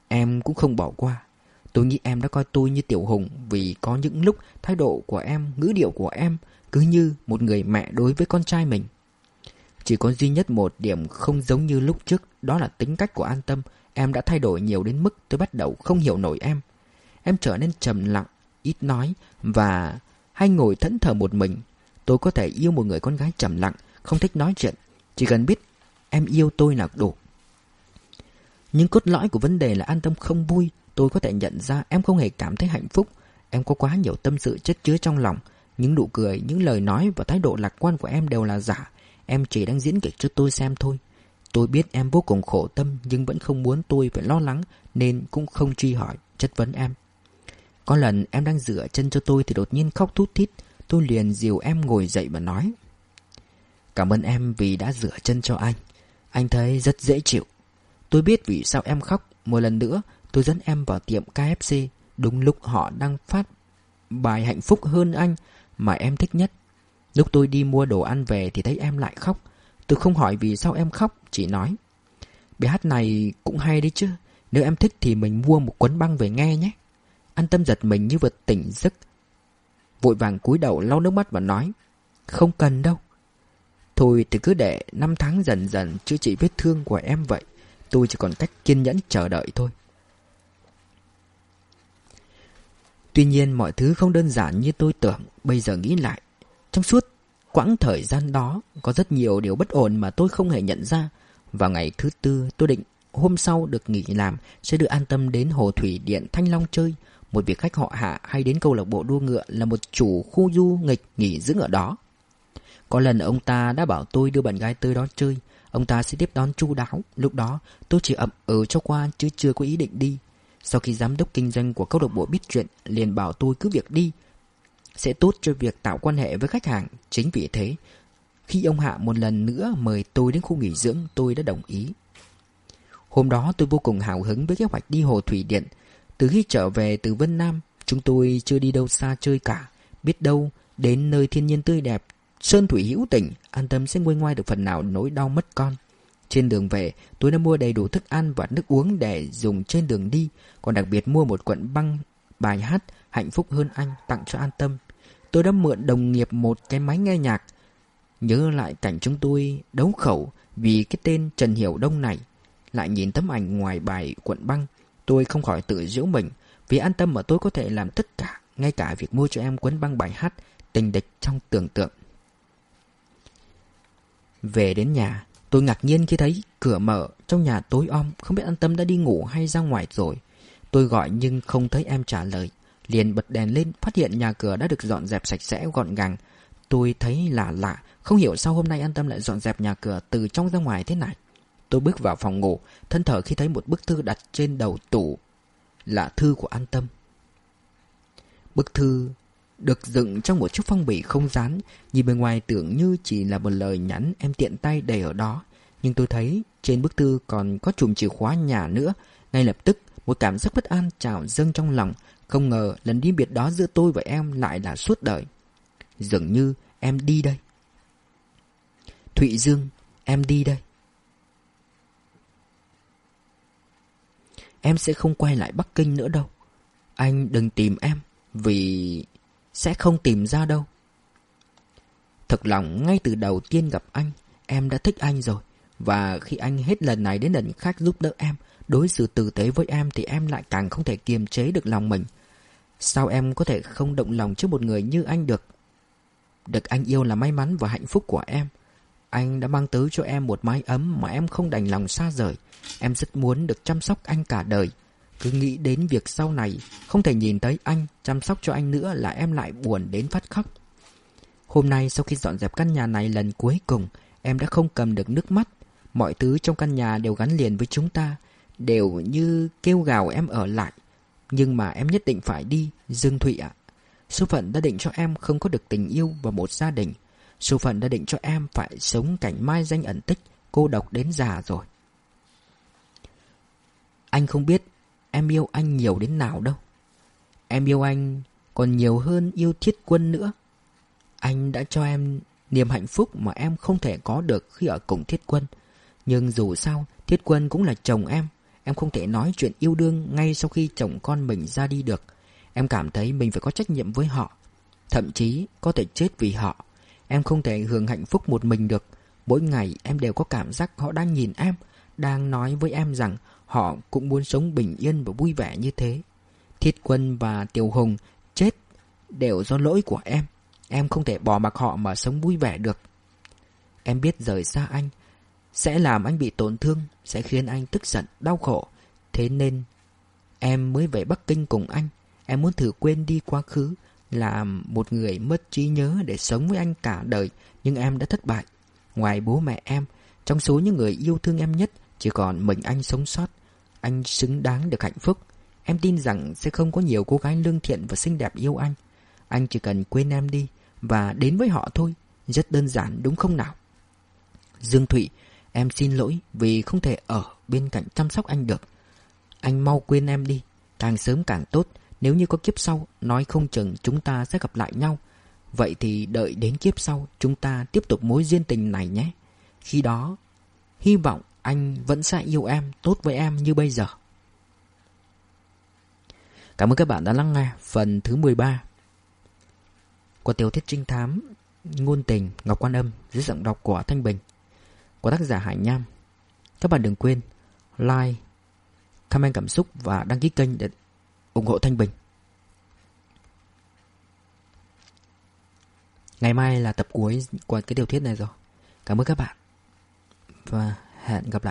Em cũng không bỏ qua. Tôi nghĩ em đã coi tôi như tiểu hùng vì có những lúc thái độ của em, ngữ điệu của em cứ như một người mẹ đối với con trai mình. Chỉ có duy nhất một điểm không giống như lúc trước, đó là tính cách của an tâm. Em đã thay đổi nhiều đến mức tôi bắt đầu không hiểu nổi em. Em trở nên trầm lặng, ít nói và hay ngồi thẫn thờ một mình. Tôi có thể yêu một người con gái trầm lặng, không thích nói chuyện. Chỉ cần biết em yêu tôi là đủ. Nhưng cốt lõi của vấn đề là an tâm không vui. Tôi có thể nhận ra em không hề cảm thấy hạnh phúc. Em có quá nhiều tâm sự chất chứa trong lòng. Những nụ cười, những lời nói và thái độ lạc quan của em đều là giả. Em chỉ đang diễn kịch cho tôi xem thôi. Tôi biết em vô cùng khổ tâm nhưng vẫn không muốn tôi phải lo lắng nên cũng không truy hỏi, chất vấn em. Có lần em đang rửa chân cho tôi thì đột nhiên khóc thút thít. Tôi liền dìu em ngồi dậy và nói. Cảm ơn em vì đã rửa chân cho anh. Anh thấy rất dễ chịu. Tôi biết vì sao em khóc. Một lần nữa, tôi dẫn em vào tiệm KFC. Đúng lúc họ đang phát bài hạnh phúc hơn anh mà em thích nhất. Lúc tôi đi mua đồ ăn về thì thấy em lại khóc. Tôi không hỏi vì sao em khóc, chỉ nói. Bài hát này cũng hay đấy chứ. Nếu em thích thì mình mua một cuốn băng về nghe nhé. An tâm giật mình như vật tỉnh giấc. Vội vàng cúi đầu lau nước mắt và nói. Không cần đâu. Thôi thì cứ để năm tháng dần dần chữa trị vết thương của em vậy. Tôi chỉ còn cách kiên nhẫn chờ đợi thôi. Tuy nhiên mọi thứ không đơn giản như tôi tưởng. Bây giờ nghĩ lại, Trong suốt quãng thời gian đó, Có rất nhiều điều bất ổn mà tôi không hề nhận ra. Vào ngày thứ tư, tôi định Hôm sau được nghỉ làm, Sẽ được an tâm đến Hồ Thủy Điện Thanh Long chơi. Một vị khách họ hạ hay đến câu lạc bộ đua ngựa Là một chủ khu du nghịch nghỉ dưỡng ở đó. Có lần ông ta đã bảo tôi đưa bạn gái tới đó chơi. Ông ta sẽ tiếp đón chu đáo. Lúc đó, tôi chỉ ậm ừ cho qua Chứ chưa có ý định đi sau khi giám đốc kinh doanh của câu lạc bộ biết chuyện, liền bảo tôi cứ việc đi. Sẽ tốt cho việc tạo quan hệ với khách hàng, Chính vì thế, Khi ông Hạ một lần nữa mời tôi đến khu nghỉ dưỡng, tôi đã đồng ý. Hôm đó tôi vô cùng hào hứng với kế hoạch đi Hồ Thủy Điện. Từ khi trở về từ Vân Nam, Chúng tôi chưa đi đâu xa chơi cả. Biết đâu, đến nơi thiên nhiên tươi đẹp, Sơn thủy hữu tình, An tâm sẽ nguôi ngoai được phần nào nỗi đau mất con trên đường về, tôi đã mua đầy đủ thức ăn và nước uống để dùng trên đường đi, còn đặc biệt mua một cuộn băng bài hát Hạnh phúc hơn anh tặng cho an tâm. Tôi đã mượn đồng nghiệp một cái máy nghe nhạc. Nhớ lại cảnh chúng tôi đấu khẩu vì cái tên Trần Hiểu Đông này. Lại nhìn tấm ảnh ngoài bài cuộn băng, tôi không khỏi tự giễu mình. Vì an tâm mà tôi có thể làm tất cả, ngay cả việc mua cho em cuốn băng bài hát tình địch trong tưởng tượng. Về đến nhà, Tôi ngạc nhiên khi thấy cửa mở, trong nhà tối om, không biết an tâm đã đi ngủ hay ra ngoài rồi. Tôi gọi nhưng không thấy em trả lời. Liền bật đèn lên, phát hiện nhà cửa đã được dọn dẹp sạch sẽ gọn gàng. Tôi thấy lạ lạ, không hiểu sao hôm nay an tâm lại dọn dẹp nhà cửa từ trong ra ngoài thế này. Tôi bước vào phòng ngủ, thân thở khi thấy một bức thư đặt trên đầu tủ. Là thư của an tâm. Bức thư được dựng trong một chiếc phong bì không dán, nhìn bên ngoài tưởng như chỉ là một lời nhắn em tiện tay để ở đó. Nhưng tôi thấy trên bức thư còn có chùm chìa khóa nhà nữa. Ngay lập tức, một cảm giác bất an trào dâng trong lòng. Không ngờ lần đi biệt đó giữa tôi và em lại là suốt đời. Dường như em đi đây. Thụy Dương, em đi đây. Em sẽ không quay lại Bắc Kinh nữa đâu. Anh đừng tìm em, vì sẽ không tìm ra đâu. Thật lòng ngay từ đầu tiên gặp anh, em đã thích anh rồi. Và khi anh hết lần này đến lần khác giúp đỡ em, đối xử tử tế với em thì em lại càng không thể kiềm chế được lòng mình. Sao em có thể không động lòng trước một người như anh được? Được anh yêu là may mắn và hạnh phúc của em. Anh đã mang tới cho em một mái ấm mà em không đành lòng xa rời. Em rất muốn được chăm sóc anh cả đời. Cứ nghĩ đến việc sau này không thể nhìn thấy anh chăm sóc cho anh nữa là em lại buồn đến phát khóc. Hôm nay sau khi dọn dẹp căn nhà này lần cuối cùng, em đã không cầm được nước mắt. Mọi thứ trong căn nhà đều gắn liền với chúng ta, đều như kêu gào em ở lại. Nhưng mà em nhất định phải đi, Dương Thụy ạ. Số phận đã định cho em không có được tình yêu và một gia đình. Số phận đã định cho em phải sống cảnh mai danh ẩn tích, cô độc đến già rồi. Anh không biết em yêu anh nhiều đến nào đâu. Em yêu anh còn nhiều hơn yêu thiết quân nữa. Anh đã cho em niềm hạnh phúc mà em không thể có được khi ở cùng thiết quân. Nhưng dù sao, thiết quân cũng là chồng em. Em không thể nói chuyện yêu đương ngay sau khi chồng con mình ra đi được. Em cảm thấy mình phải có trách nhiệm với họ. Thậm chí có thể chết vì họ. Em không thể hưởng hạnh phúc một mình được. Mỗi ngày em đều có cảm giác họ đang nhìn em, đang nói với em rằng họ cũng muốn sống bình yên và vui vẻ như thế. Thiết Quân và Tiểu Hùng chết đều do lỗi của em. Em không thể bỏ mặc họ mà sống vui vẻ được. Em biết rời xa anh sẽ làm anh bị tổn thương, sẽ khiến anh tức giận, đau khổ. Thế nên em mới về Bắc Kinh cùng anh. Em muốn thử quên đi quá khứ, làm một người mất trí nhớ để sống với anh cả đời, nhưng em đã thất bại. Ngoài bố mẹ em, trong số những người yêu thương em nhất, chỉ còn mình anh sống sót. Anh xứng đáng được hạnh phúc. Em tin rằng sẽ không có nhiều cô gái lương thiện và xinh đẹp yêu anh. Anh chỉ cần quên em đi và đến với họ thôi. Rất đơn giản đúng không nào? Dương Thụy, em xin lỗi vì không thể ở bên cạnh chăm sóc anh được. Anh mau quên em đi, càng sớm càng tốt. Nếu như có kiếp sau, nói không chừng chúng ta sẽ gặp lại nhau. Vậy thì đợi đến kiếp sau, chúng ta tiếp tục mối duyên tình này nhé. Khi đó, hy vọng anh vẫn sẽ yêu em, tốt với em như bây giờ. Cảm ơn các bạn đã lắng nghe phần thứ 13 của tiểu thuyết trinh thám Ngôn tình Ngọc Quan Âm dưới giọng đọc của Thanh Bình của tác giả Hải Nham. Các bạn đừng quên like, comment cảm xúc và đăng ký kênh để ủng hộ Thanh Bình. Ngày mai là tập cuối của cái tiểu thuyết này rồi. Cảm ơn các bạn và hẹn gặp lại.